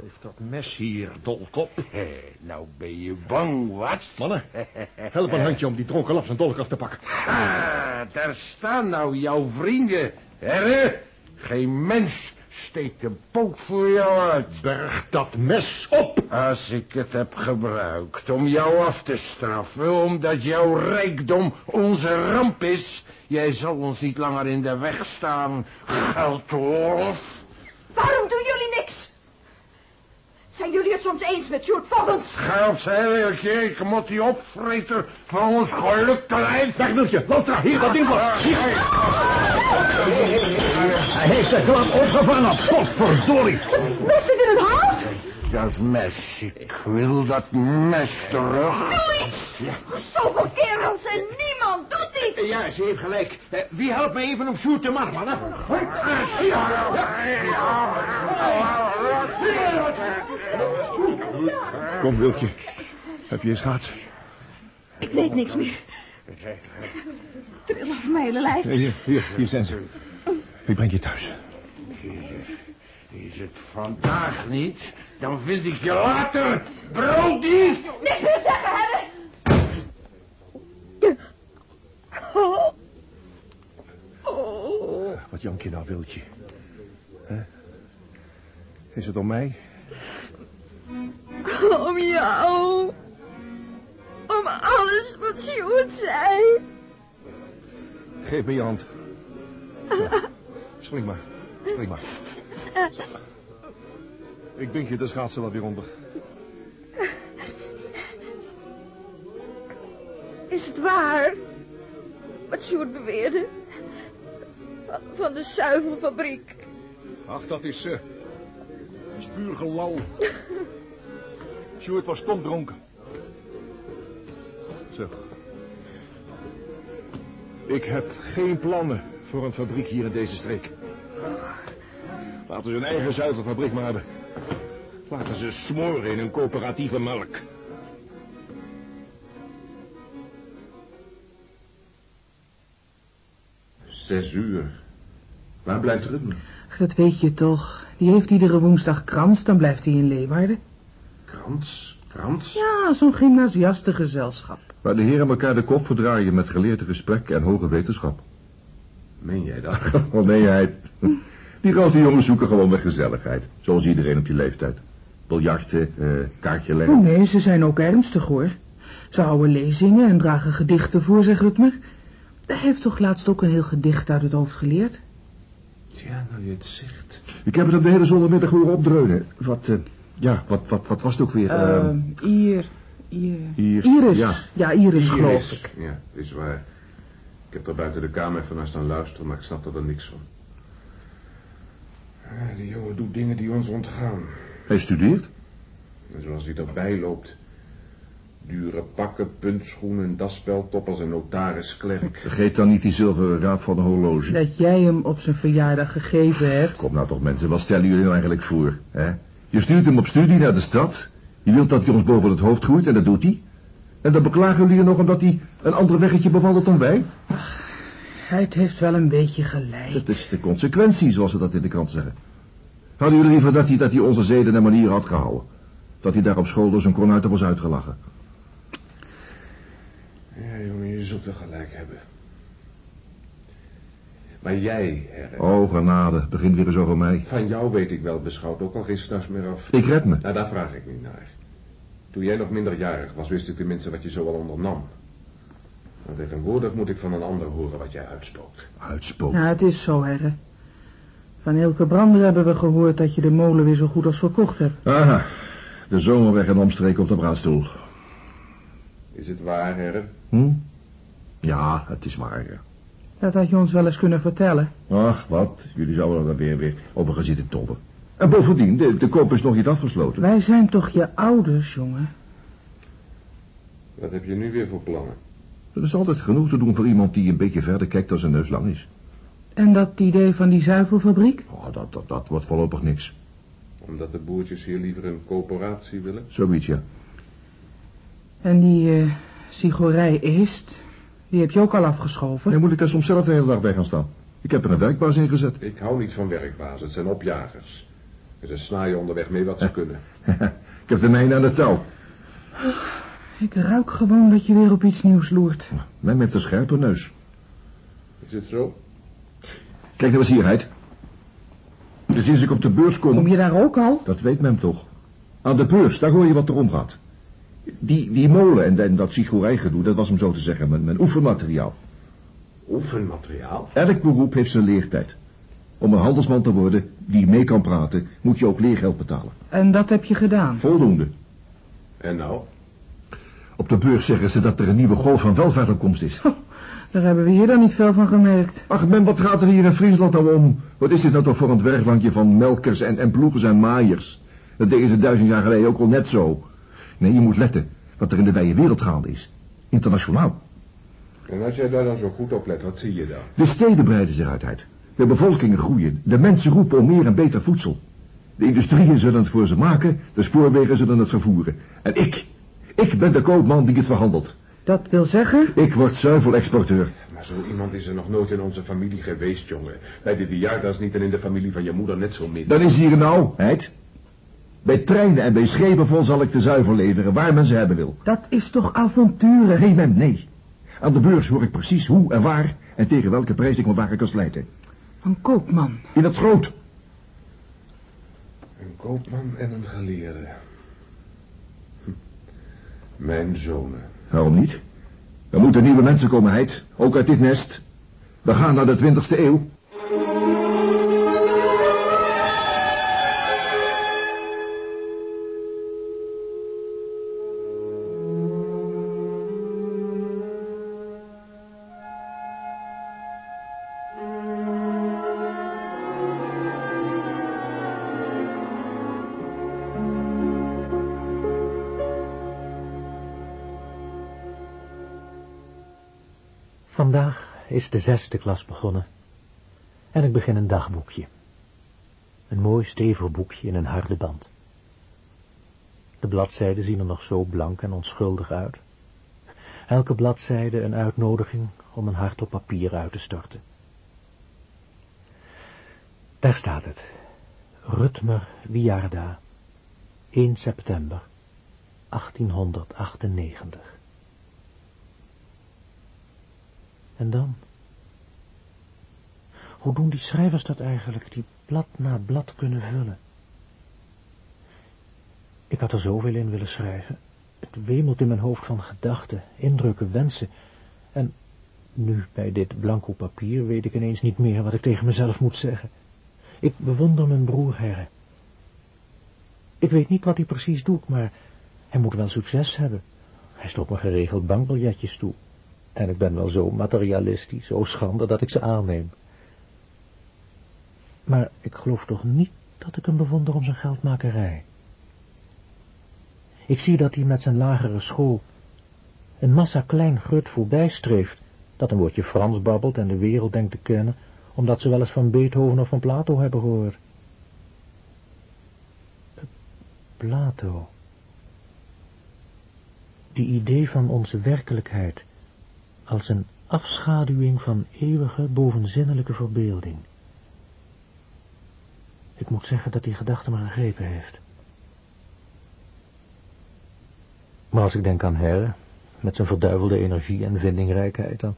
Geef dat mes hier, dolkop. Hé, nou ben je bang, wat? Mannen, help een handje om die dronken lap zijn dolk af te pakken. Ah, daar staan nou jouw vrienden, herre. Geen mens steekt een poot voor jou uit. Berg dat mes op. Als ik het heb gebruikt om jou af te straffen, omdat jouw rijkdom onze ramp is, jij zal ons niet langer in de weg staan, geldwolf. Waarom jullie niks? Zijn jullie het soms eens met Sjoerd Voggens? Ga op zijn werkje, ik moet die opvreter van ons geluk te lijf. Weg, Multje. Lantra, hier, dat ding wat. Hier. Hij heeft de klap opgevangen. Potverdorie. Mes zit in het hout? Dat mes, ik wil dat mes terug. Doe iets! Zoveel kerels en niemand doet iets! Ja, ze heeft gelijk. Eh, wie helpt me even om Sjoerd te marmelen? Kom, Wiltje. Heb je een schaats? Ik weet niks meer. Trill over mijn hele lijf. Hier, hier, hier zijn ze. Ik breng je thuis. Is het vandaag niet, dan vind ik je later brooddief. Niks meer zeggen, hè? Oh. Oh. Wat jank je nou, Wiltje? Hè? Is het om mij? Om jou. Om alles wat Sjoerd zei. Geef me je hand. Zo. Spring maar. Spring maar. Ik bind je de schaatsen wel weer onder. Is het waar? Wat Sjoerd beweerde? Van, van de zuivelfabriek. Ach, dat is, eh dat is puur gelal. Sjoerd was stomdronken. Zo. Ik heb geen plannen voor een fabriek hier in deze streek. Laten ze hun eigen zuivelfabriek maar hebben. Laten ze smoren in hun coöperatieve melk. Zes uur. Waar blijft Rudme? Dat weet je toch. Die heeft iedere woensdag krans, dan blijft hij in Leeuwarden. Krans? Krans? Ja, zo'n gymnasiastengezelschap. Waar de heren elkaar de kop verdraaien met geleerde gesprek en hoge wetenschap. Meen jij dat? Oh nee, hij. Die grote jongens zoeken gewoon met gezelligheid. Zoals iedereen op je leeftijd. Biljarten, eh, kaartje leggen. Oh nee, ze zijn ook ernstig hoor. Ze houden lezingen en dragen gedichten voor, zegt Rutmer. Hij heeft toch laatst ook een heel gedicht uit het hoofd geleerd? Ja, nou je het zegt. Ik heb het op de hele zondagmiddag horen opdreunen. Wat, eh, ja, wat, wat, wat was het ook weer? Eh, Ehm, Ier, Ier, Ier, Iris. ja. Ja, Iris, geloof ik. Ja, is waar. Ik heb er buiten de kamer even naar staan luisteren, maar ik snap er niks van. Ah, Die jongen doet dingen die ons ontgaan. Hij studeert. En zoals hij erbij loopt. Dure pakken, puntschoenen, daspeltoppers en notarisklerk. Vergeet dan niet die zilveren raad van de horloge. Dat jij hem op zijn verjaardag gegeven hebt. Kom nou toch mensen, wat stellen jullie nou eigenlijk voor? Hè? Je stuurt hem op studie naar de stad. Je wilt dat hij ons boven het hoofd groeit en dat doet hij. En dan beklagen jullie er nog omdat hij een ander weggetje bewandelt dan wij? Hij heeft wel een beetje gelijk. Dat is de consequentie, zoals ze dat in de krant zeggen. Hadden jullie liever dat hij, dat hij onze zeden en manieren had gehouden? Dat hij daar op school door zijn konuiten was uitgelachen? Ja, jongen, je zult wel gelijk hebben. Maar jij, Herre, Oh, genade, begint weer eens over mij. van jou weet ik wel beschouwd ook al geen s'nachts meer af. Ik red me. Nou, daar vraag ik niet naar. Toen jij nog minderjarig was, wist ik tenminste wat je zo al ondernam. Maar tegenwoordig moet ik van een ander horen wat jij uitspookt. Uitspook. Ja, het is zo, herre. Van Elke Brander hebben we gehoord dat je de molen weer zo goed als verkocht hebt. Aha, de zomerweg en omstreken op de braadstoel. Is het waar, heren? Hm? Ja, het is waar, ja. Dat had je ons wel eens kunnen vertellen. Ach, wat, jullie zouden er weer weer over gaan zitten tobben. En bovendien, de, de koop is nog niet afgesloten. Wij zijn toch je ouders, jongen? Wat heb je nu weer voor plannen? Er is altijd genoeg te doen voor iemand die een beetje verder kijkt dan zijn neus lang is. En dat idee van die zuivelfabriek? Oh, dat, dat, dat wordt voorlopig niks. Omdat de boertjes hier liever een coöperatie willen? Zoiets, ja. En die eh sigorij Eest, die heb je ook al afgeschoven? Dan moet ik daar soms zelf de hele dag bij gaan staan. Ik heb er een werkbaas in gezet. Ik hou niet van werkbaas, het zijn opjagers. En ze snaaien onderweg mee wat ze kunnen. ik heb de mijne aan de touw. Ik ruik gewoon dat je weer op iets nieuws loert. Men met een scherpe neus. Is het zo? Kijk nou eens hier, Heid. Sinds ik op de beurs kom... Kom je daar ook al? Dat weet men toch. Aan de beurs, daar hoor je wat erom gaat. Die, die molen en, en dat sigoerijgedoe, dat was om zo te zeggen mijn, mijn oefenmateriaal. Oefenmateriaal? Elk beroep heeft zijn leertijd. Om een handelsman te worden die mee kan praten, moet je ook leergeld betalen. En dat heb je gedaan? Voldoende. En nou? Op de beurs zeggen ze dat er een nieuwe golf van welvaart op komst is. Daar hebben we hier dan niet veel van gemerkt. Ach, men, wat gaat er hier in Friesland nou om? Wat is dit nou toch voor een dwerglandje van melkers en, en ploegers en maaiers? Dat deden ze duizend jaar geleden ook al net zo. Nee, je moet letten wat er in de wijde wereld gaande is. Internationaal. En als jij daar dan zo goed op let, wat zie je dan? De steden breiden zich uit. uit. De bevolkingen groeien. De mensen roepen om meer en beter voedsel. De industrieën zullen het voor ze maken. De spoorwegen zullen het vervoeren. En ik, ik ben de koopman die het verhandelt. Dat wil zeggen? Ik word zuivelexporteur. Maar zo iemand is er nog nooit in onze familie geweest, jongen. Bij de Diarda's niet en in de familie van je moeder net zo min. Dan is hier nou, Heid. Bij treinen en bij schepen vol zal ik de zuivel leveren, waar men ze hebben wil. Dat is toch avonturen? Nee, nee. Aan de beurs hoor ik precies hoe en waar en tegen welke prijs ik mijn wagen kan slijten. Een koopman. In het groot. Een koopman en een geleerde. Hm. Mijn zonen. Waarom niet? Er moeten nieuwe mensen komen, Heid. Ook uit dit nest. We gaan naar de twintigste eeuw. Is de zesde klas begonnen en ik begin een dagboekje. Een mooi stevig boekje in een harde band. De bladzijden zien er nog zo blank en onschuldig uit. Elke bladzijde een uitnodiging om een hart op papier uit te storten. Daar staat het. Rutmer Wiarda, 1 september 1898. En dan? Hoe doen die schrijvers dat eigenlijk, die blad na blad kunnen vullen? Ik had er zoveel in willen schrijven. Het wemelt in mijn hoofd van gedachten, indrukken, wensen. En nu, bij dit blanco papier, weet ik ineens niet meer wat ik tegen mezelf moet zeggen. Ik bewonder mijn broer Herre. Ik weet niet wat hij precies doet, maar hij moet wel succes hebben. Hij stopt me geregeld bankbiljetjes toe. En ik ben wel zo materialistisch, zo schande dat ik ze aanneem. Maar ik geloof toch niet dat ik hem bewonder om zijn geldmakerij. Ik zie dat hij met zijn lagere school een massa klein grut voorbijstreeft, dat een woordje Frans babbelt en de wereld denkt te kennen, omdat ze wel eens van Beethoven of van Plato hebben gehoord. Plato. Die idee van onze werkelijkheid als een afschaduwing van eeuwige bovenzinnelijke verbeelding. Ik moet zeggen dat die gedachte me gegrepen heeft. Maar als ik denk aan Herre, met zijn verduivelde energie en vindingrijkheid, dan,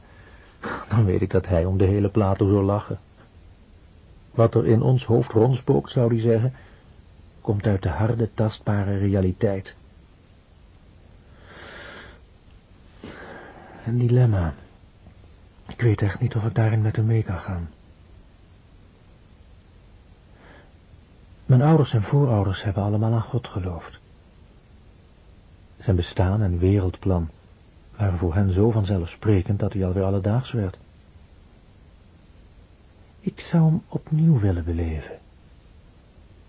dan weet ik dat hij om de hele Plato zou lachen. Wat er in ons hoofd rondspookt, zou hij zeggen, komt uit de harde, tastbare realiteit. Een dilemma. Ik weet echt niet of ik daarin met hem mee kan gaan. Mijn ouders en voorouders hebben allemaal aan God geloofd. Zijn bestaan en wereldplan waren voor hen zo vanzelfsprekend dat hij alweer alledaags werd. Ik zou hem opnieuw willen beleven.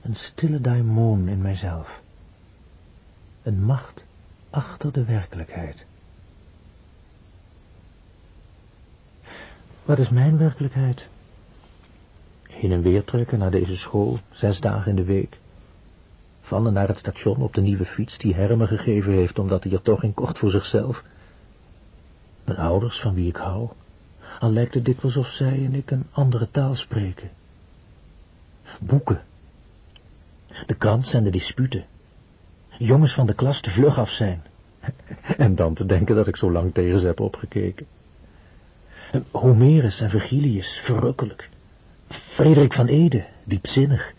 Een stille daimon in mijzelf. Een macht achter de werkelijkheid. Wat is mijn werkelijkheid? Heen en weer trekken naar deze school, zes dagen in de week. Van naar het station op de nieuwe fiets die Herme gegeven heeft, omdat hij er toch in kocht voor zichzelf. Mijn ouders, van wie ik hou, al lijkt het dikwijls of zij en ik een andere taal spreken. Boeken. De krant en de disputen. Jongens van de klas te vlug af zijn. En dan te denken dat ik zo lang tegen ze heb opgekeken. Homerus en Virgilius, verrukkelijk. Frederik van Ede, diepzinnig.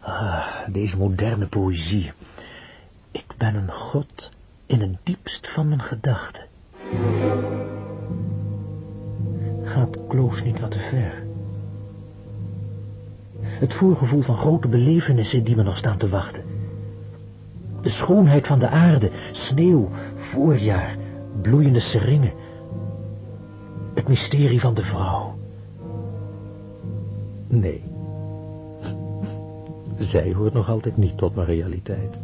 Ah, deze moderne poëzie. Ik ben een god in het diepst van mijn gedachten. Gaat Kloos niet wat te ver? Het voorgevoel van grote belevenissen die me nog staan te wachten. De schoonheid van de aarde, sneeuw, voorjaar, bloeiende seringen. Het mysterie van de vrouw. Nee. Zij hoort nog altijd niet tot mijn realiteit.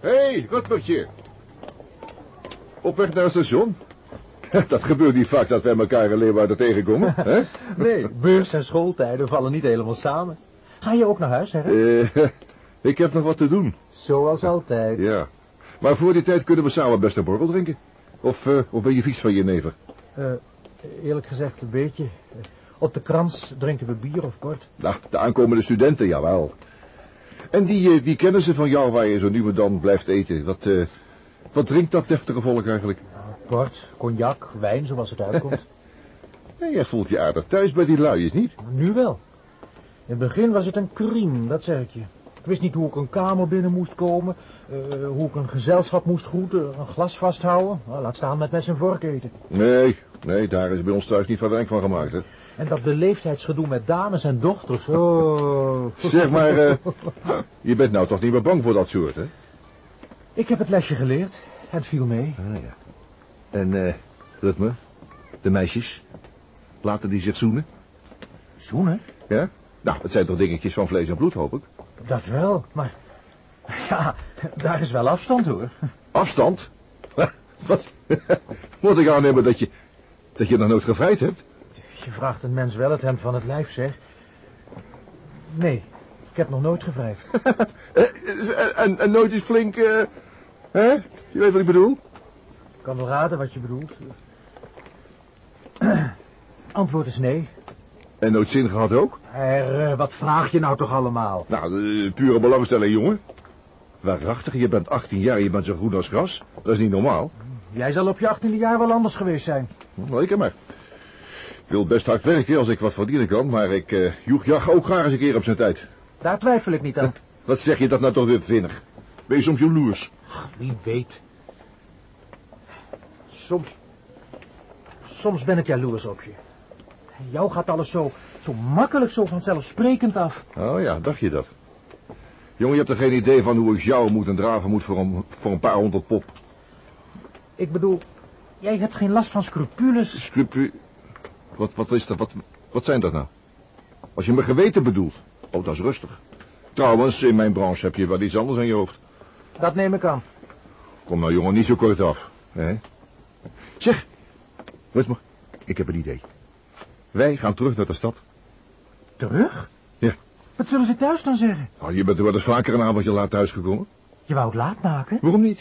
Hé, hey, Rutgertje. Op weg naar het station? Dat gebeurt niet vaak dat wij elkaar in Leeuwarden tegenkomen, hè? Nee, beurs- en schooltijden vallen niet helemaal samen. Ga je ook naar huis, hè? Eh, ik heb nog wat te doen. Zoals altijd. Ja. Maar voor die tijd kunnen we samen best een borrel drinken. Of, eh, of ben je vies van je never? Eh, eerlijk gezegd een beetje. Op de krans drinken we bier of port. Nou, de aankomende studenten, jawel. En die, die kennissen van jou waar je zo nu en dan blijft eten, wat, wat drinkt dat deftige volk eigenlijk? Port, cognac, wijn, zoals het uitkomt. Nee, jij voelt je aardig thuis bij die luiers, niet? nu wel. In het begin was het een kriem, dat zeg ik je. Ik wist niet hoe ik een kamer binnen moest komen, eh, hoe ik een gezelschap moest groeten, een glas vasthouden. Nou, laat staan met mes en vork eten. Nee, nee, daar is bij ons thuis niet van werk van gemaakt, hè? En dat beleefdheidsgedoe met dames en dochters, oh. Zeg maar, eh, je bent nou toch niet meer bang voor dat soort, hè? Ik heb het lesje geleerd. Het viel mee. Ah, ja. En, eh, Rutme, de meisjes, laten die zich zoenen? Zoenen? Ja? Nou, het zijn toch dingetjes van vlees en bloed, hoop ik? Dat wel, maar... Ja, daar is wel afstand, hoor. Afstand? Wat? Moet ik aannemen dat je, dat je nog nooit gevrijd hebt? Je vraagt een mens wel het hem van het lijf, zeg. Nee, ik heb nog nooit gevrijfd. en, en nooit eens flink, eh, hè? Je weet wat ik bedoel? Ik kan wel raden wat je bedoelt. Antwoord is nee. En nooit zin gehad ook? Er, eh, wat vraag je nou toch allemaal? Nou, eh, pure belangstelling, jongen. Waarachtig, je bent 18 jaar, je bent zo goed als gras. Dat is niet normaal. Jij zal op je achttiende jaar wel anders geweest zijn. Ik maar. Ik wil best hard werken als ik wat verdienen kan, maar ik uh, joeg jag ook graag eens een keer op zijn tijd. Daar twijfel ik niet aan. Wat zeg je dat nou toch weer vinnig? Ben je soms jaloers? Wie weet. Soms... Soms ben ik jaloers op je. Jou gaat alles zo, zo makkelijk, zo vanzelfsprekend af. Oh ja, dacht je dat? Jongen, je hebt er geen idee van hoe ik jou moet en draven moet voor een, voor een paar honderd pop. Ik bedoel, jij hebt geen last van scrupules. Scrupu... Wat, wat is dat? Wat, wat zijn dat nou? Als je me geweten bedoelt. Oh, dat is rustig. Trouwens, in mijn branche heb je wel iets anders aan je hoofd. Dat neem ik aan. Kom nou, jongen, niet zo kort af. Hè? Zeg, Rutmer, ik heb een idee. Wij gaan terug naar de stad. Terug? Ja. Wat zullen ze thuis dan zeggen? Oh, je bent er wel eens vaker een avondje laat thuisgekomen. Je wou het laat maken? Waarom niet?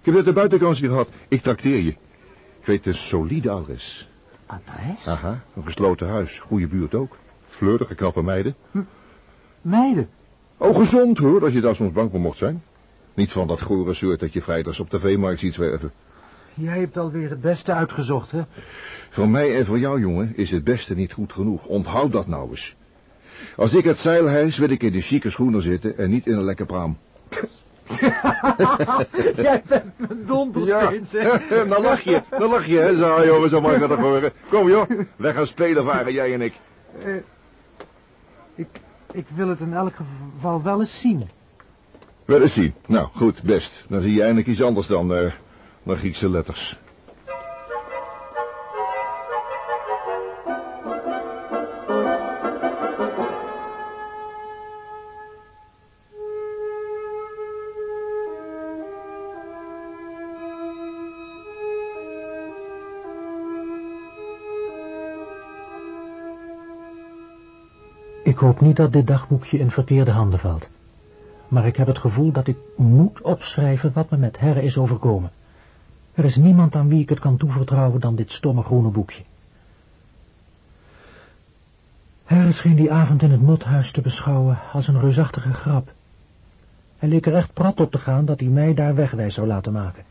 Ik heb net de buitenkansje gehad. Ik trakteer je. Ik weet een solide adres. Adres? Aha, een gesloten huis. Goede buurt ook. Fleurige, knappe meiden. Hm. Meiden? Oh, gezond hoor, als je daar soms bang voor mocht zijn. Niet van dat gore soort dat je vrijdags op de veemarkt ziet zwerven. Jij hebt alweer het beste uitgezocht, hè? Voor mij en voor jou, jongen, is het beste niet goed genoeg. Onthoud dat nou eens. Als ik het zeil hijs, wil ik in de chique schoenen zitten en niet in een lekker praam. Jij bent mijn dondersteen, zeg. dan lach je, dan lach je, hè, zo jongen, zo makkelijk horen. Kom joh, wij gaan spelen varen, jij en ik. Eh, ik, ik wil het in elk geval wel eens zien. Wel eens zien. Nou, goed, best. Dan zie je eindelijk iets anders dan, eh, Griekse letters. Ik hoop niet dat dit dagboekje in verkeerde handen valt. Maar ik heb het gevoel dat ik moet opschrijven wat me met Herre is overkomen. Er is niemand aan wie ik het kan toevertrouwen dan dit stomme groene boekje. Herre scheen die avond in het mothuis te beschouwen als een reusachtige grap. Hij leek er echt prat op te gaan dat hij mij daar wegwijs zou laten maken.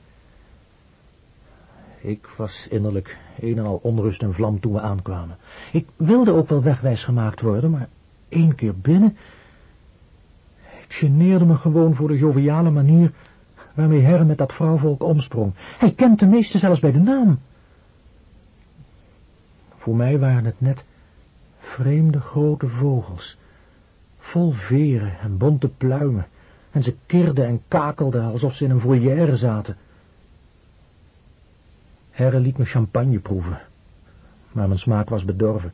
Ik was innerlijk een en al onrust en vlam toen we aankwamen. Ik wilde ook wel wegwijs gemaakt worden, maar één keer binnen... Ik geneerde me gewoon voor de joviale manier waarmee Herre met dat vrouwvolk omsprong. Hij kent de meeste zelfs bij de naam. Voor mij waren het net vreemde grote vogels, vol veren en bonte pluimen, en ze kirden en kakelden alsof ze in een volière zaten. Herre liet me champagne proeven, maar mijn smaak was bedorven.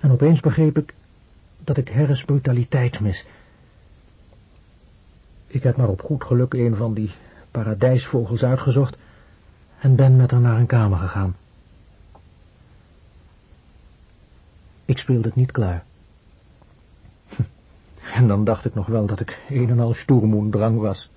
En opeens begreep ik dat ik Herres brutaliteit mis. Ik heb maar op goed geluk een van die paradijsvogels uitgezocht en ben met haar naar een kamer gegaan. Ik speelde het niet klaar. En dan dacht ik nog wel dat ik een en al stoermoendrang was.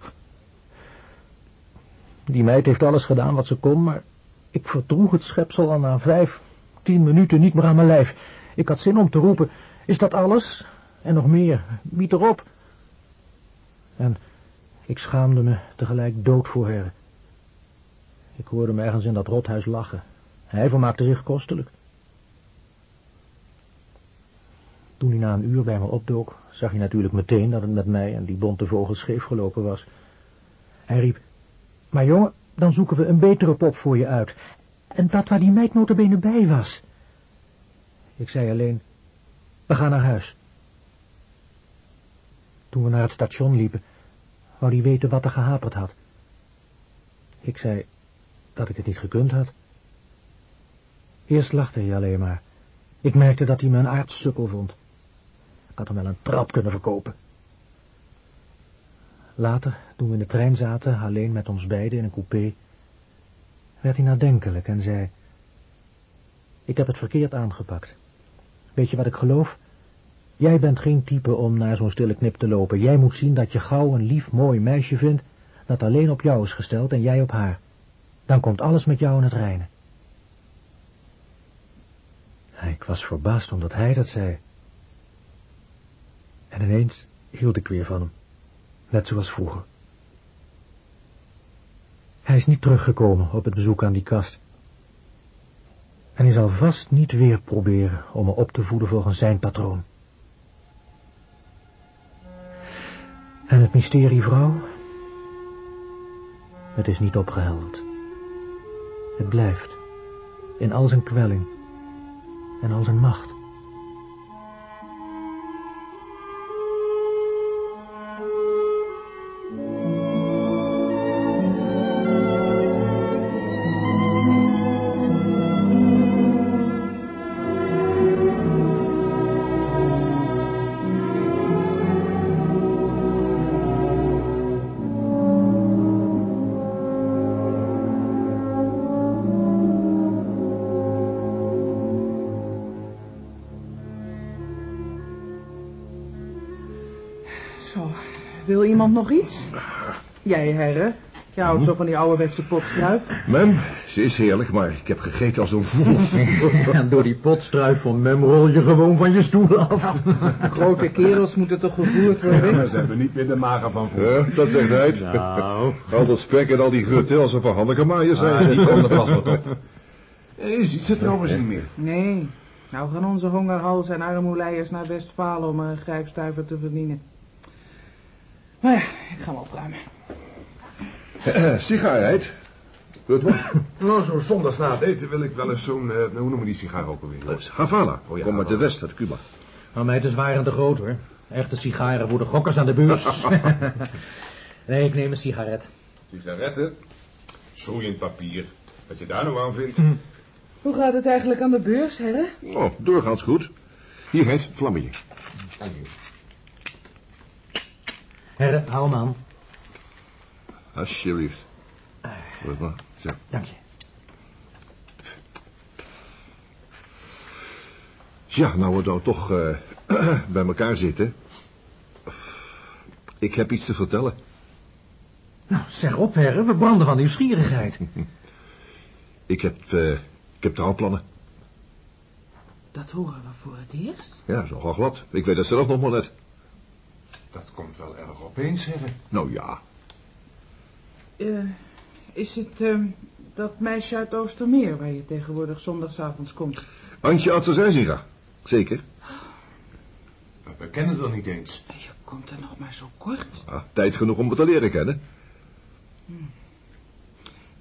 Die meid heeft alles gedaan wat ze kon, maar ik verdroeg het schepsel al na vijf, tien minuten niet meer aan mijn lijf. Ik had zin om te roepen, is dat alles? En nog meer, bied erop. En ik schaamde me tegelijk dood voor haar. Ik hoorde hem ergens in dat rothuis lachen. Hij vermaakte zich kostelijk. Toen hij na een uur bij me opdook, zag hij natuurlijk meteen dat het met mij en die bonte vogel scheef gelopen was. Hij riep, maar jongen, dan zoeken we een betere pop voor je uit. En dat waar die meid notabene bij was. Ik zei alleen, we gaan naar huis. Toen we naar het station liepen, wou hij weten wat er gehaperd had. Ik zei dat ik het niet gekund had. Eerst lachte hij alleen maar. Ik merkte dat hij me een aardsukkel vond. Ik had hem wel een trap kunnen verkopen. Later, toen we in de trein zaten, alleen met ons beiden in een coupé, werd hij nadenkelijk en zei... Ik heb het verkeerd aangepakt. Weet je wat ik geloof? Jij bent geen type om naar zo'n stille knip te lopen. Jij moet zien dat je gauw een lief, mooi meisje vindt, dat alleen op jou is gesteld en jij op haar. Dan komt alles met jou in het reinen. Ik was verbaasd omdat hij dat zei. En ineens hield ik weer van hem, net zoals vroeger. Hij is niet teruggekomen op het bezoek aan die kast. En hij zal vast niet weer proberen om me op te voeden volgens zijn patroon. En het mysterie vrouw? Het is niet opgehelderd. Het blijft, in al zijn kwelling en al zijn macht. Iemand nog iets? Jij, herre. Je houdt zo van die ouderwetse potstruif. Mem, ze is heerlijk, maar ik heb gegeten als een voel. En door die potstruif van mem rol je gewoon van je stoel af. Grote kerels moeten toch gevoerd worden? Ze hebben niet meer de magen van voor. Ja, dat zegt hij. Nou. Al dat spek en al die grutten als ze van Hanneke Maaien zijn. die komt er pas wat op. Je ziet ze trouwens niet meer. Nee. Nou gaan onze hongerhals en armoeleiers naar Westfalen om een grijpstuiver te verdienen. Maar ja, ik ga hem opruimen. Sigaret. Rutmer? Nou, zo'n zondags na het eten wil ik wel eens zo'n, eh, hoe noemen die sigaar ook alweer? Dat is Havana. Oh ja, Kom uit de west, uit Cuba. Maar mij te zwaar en te groot, hoor. Echte sigaren voor de gokkers aan de beurs. nee, ik neem een sigaret. Sigaretten? Schroeiend papier. Wat je daar nou aan vindt. Hoe gaat het eigenlijk aan de beurs, herre? Oh, doorgaans goed. Hier heet vlammetje. Herre, hou hem aan. Alsjeblieft. Rutmer, zo. Dank je. Ja, nou we nou toch eh, bij elkaar zitten. Ik heb iets te vertellen. Nou, zeg op, herre. We branden van nieuwsgierigheid. Ik heb, eh, ik heb trouwplannen. Dat horen we voor het eerst. Ja, is nogal glad. Ik weet dat zelf nog maar net. Dat komt wel erg opeens, herre. Nou ja, Eh, is het ehm, dat meisje uit Oostermeer waar je tegenwoordig zondagsavonds komt? Antje Atzerzijzinga. Zeker. We kennen het nog niet eens. Je komt er nog maar zo kort. Ah, tijd genoeg om het te leren kennen.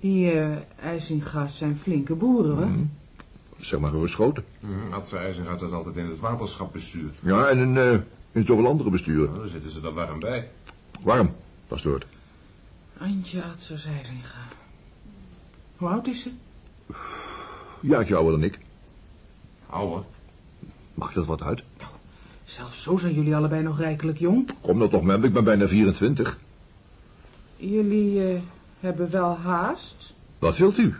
Die eh IJzinga's zijn flinke boeren, hoor. Mhm. Zeg maar gewoon schoten. Hm, Adse IJzer gaat dat altijd in het waterschapbestuur. Ja, en in, eh, in zoveel andere besturen. Nou, daar zitten ze dan warm bij. Warm, pastoor. Antje Atzers-IJzinga. Hoe oud is ze? Jaartje ouder dan ik. Ouwe. Mag dat wat uit? Zelfs zo zijn jullie allebei nog rijkelijk jong. Kom nou toch, mem, ik ben bijna 24. Jullie eh, hebben wel haast. Wat wilt u?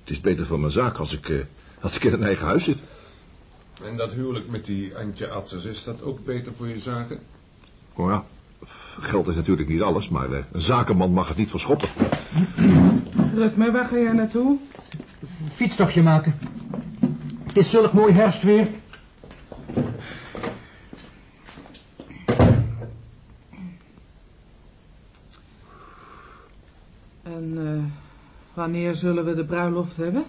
Het is beter voor mijn zaak als ik, eh, als ik in een eigen huis zit. En dat huwelijk met die Antje Atzers, is dat ook beter voor je zaken? Oh ja, geld is natuurlijk niet alles, maar eh, een zakenman mag het niet verschoppen. Rutmer, waar ga jij naartoe? Fietstochtje maken. Het is zulk mooi herfstweer. En eh, wanneer zullen we de bruiloft hebben?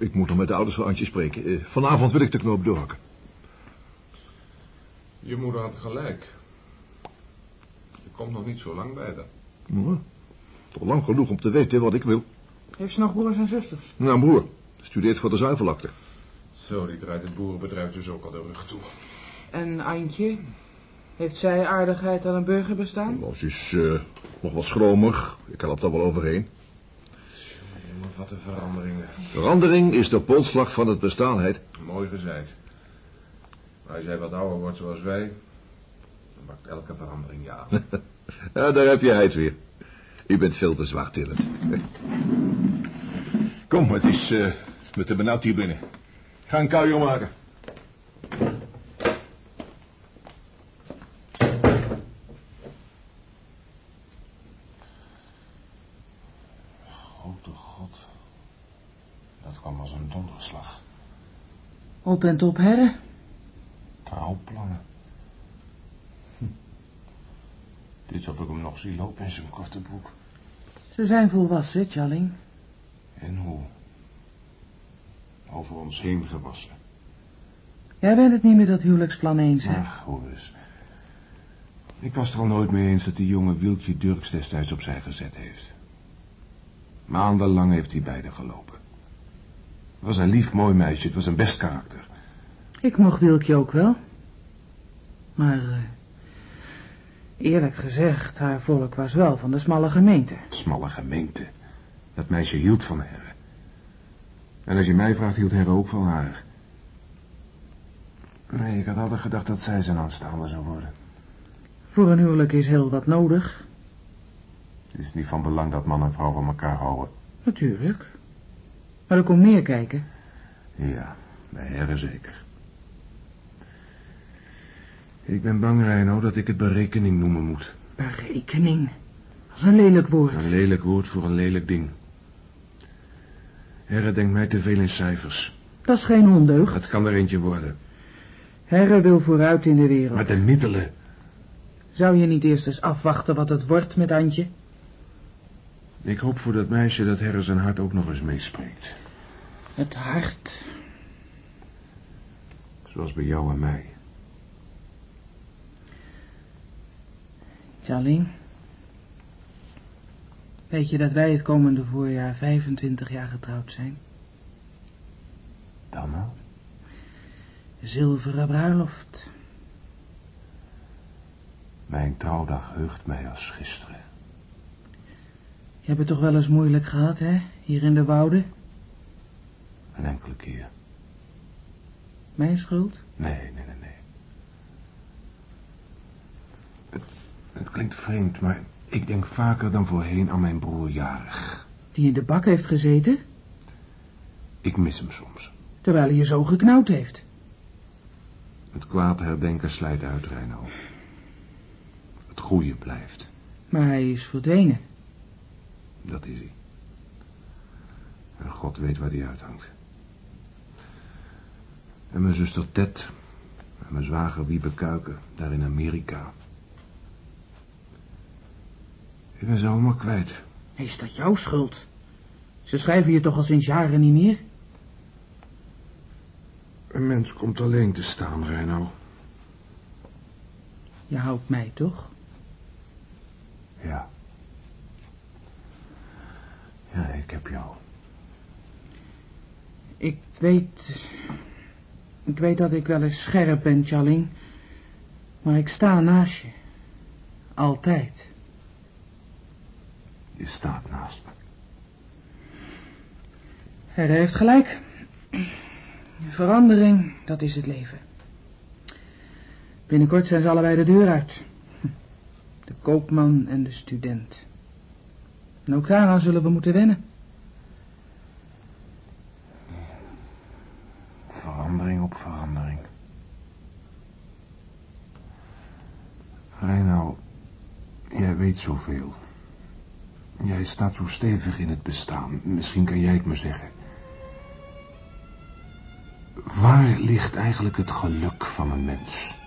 Ik moet nog met de ouders van Antje spreken. Eh, vanavond wil ik de knoop doorhakken. Je moeder had gelijk. Je komt nog niet zo lang bij haar. Nou, toch lang genoeg om te weten wat ik wil. Heeft ze nog broers en zusters? Nou, een broer. Studeert voor de zuivelakte. Zo, die draait het boerenbedrijf dus ook al de rug toe. En Antje? Heeft zij aardigheid aan een burger bestaan? Nou, ze is eh, nog wat schromig. Ik help daar wel overheen. Jongen, wat een veranderingen. Verandering is de polsslag van het bestaan, heet. Mooi gezegd. Maar als jij wat ouder wordt zoals wij, dan maakt elke verandering ja. Ja, daar heb je het weer. U bent veel te zwaartillend. Kom, het is eh, met de benauwd hier binnen. Ga een kuier maken. Grote god. Dat kwam als een donderslag. Op en top, herre. Trouwplannen. Hm. Dit is of ik hem nog zie lopen in zijn korte broek. Ze zijn volwassen, Challing. En hoe? Over ons heen gewassen. Jij bent het niet met dat huwelijksplan eens, hè? Ach, hoor eens. Ik was er al nooit mee eens dat die jonge Wieltje Durks destijds opzij gezet heeft. Maandenlang heeft hij beide gelopen. Het was een lief mooi meisje, het was een best karakter. Ik mocht Wilkje ook wel. Maar, eh, eerlijk gezegd, haar volk was wel van de smalle gemeente. Smalle gemeente. Dat meisje hield van Herre. En als je mij vraagt, hield Herre ook van haar. Nee, ik had altijd gedacht dat zij zijn aanstaande zou worden. Voor een huwelijk is heel wat nodig. Het is niet van belang dat man en vrouw van elkaar houden. Natuurlijk. Maar er komt meer kijken. Ja, bij Herre zeker. Ik ben bang, Reino, dat ik het berekening noemen moet. Berekening. Dat is een lelijk woord. Een lelijk woord voor een lelijk ding. Herre denkt mij te veel in cijfers. Dat is geen ondeugd. Het kan er eentje worden. Herre wil vooruit in de wereld. Met de middelen. Zou je niet eerst eens afwachten wat het wordt met Antje? Ik hoop voor dat meisje dat Herre zijn hart ook nog eens meespreekt. Het hart. Zoals bij jou en mij. Charlie. Weet je dat wij het komende voorjaar 25 jaar getrouwd zijn? Dan nou? Zilveren bruiloft. Mijn trouwdag heugt mij als gisteren. Je hebt het toch wel eens moeilijk gehad, hè? Hier in de wouden? Een enkele keer. Mijn schuld? Nee, nee, nee, nee. Het, het klinkt vreemd, maar ik denk vaker dan voorheen aan mijn broer jarig. Die in de bak heeft gezeten? Ik mis hem soms. Terwijl hij je zo geknauwd heeft. Het kwaad herdenken slijt uit, Reino. Het goede blijft. Maar hij is verdwenen. Dat is hij. En God weet waar die uithangt. En mijn zuster Ted en mijn zwager Wiebe Kuiken, daar in Amerika. Ik ben ze allemaal kwijt. Is dat jouw schuld? Ze schrijven je toch al sinds jaren niet meer? Een mens komt alleen te staan, Reino. Je houdt mij toch? Ja. Ja, ik heb jou. Ik weet... Ik weet dat ik wel eens scherp ben, Charling. Maar ik sta naast je. Altijd. Je staat naast me. Hij heeft gelijk. Verandering, dat is het leven. Binnenkort zijn ze allebei de deur uit. De koopman en de student. En ook daaraan zullen we moeten wennen. Verandering op verandering. Reino, jij weet zoveel. Jij staat zo stevig in het bestaan. Misschien kan jij het me zeggen. Waar ligt eigenlijk het geluk van een mens?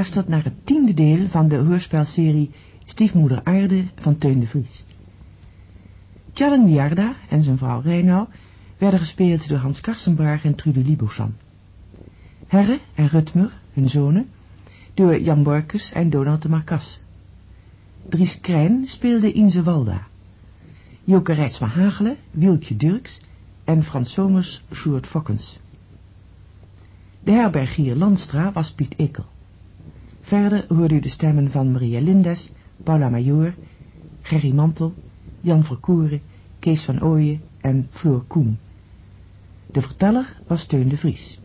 Geluisterd naar het tiende deel van de hoorspelserie Stiefmoeder Aarde van Teun de Vries. Tjalling Miarda en zijn vrouw Reinau werden gespeeld door Hans Karsenbraag en Trude Libosan. Herre en Rutmer, hun zonen, door Jan Borkus en Donald de Marcas. Dries Krijn speelde Inze Walda. Joke Rijtsma Hagelen, Wieltje Durks en Frans Somers, Sjoerd Fokkens. De herbergier Landstra was Piet Ekel. Verder hoorde u de stemmen van Maria Lindes, Paula Major, Gerry Mantel, Jan Verkoeren, Kees van Ooyen en Floor Koen. De verteller was Teun de Vries.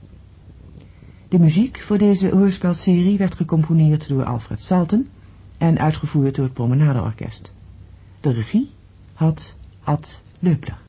De muziek voor deze hoorspelserie werd gecomponeerd door Alfred Salten en uitgevoerd door het Promenadeorkest. De regie had Ad Leupler.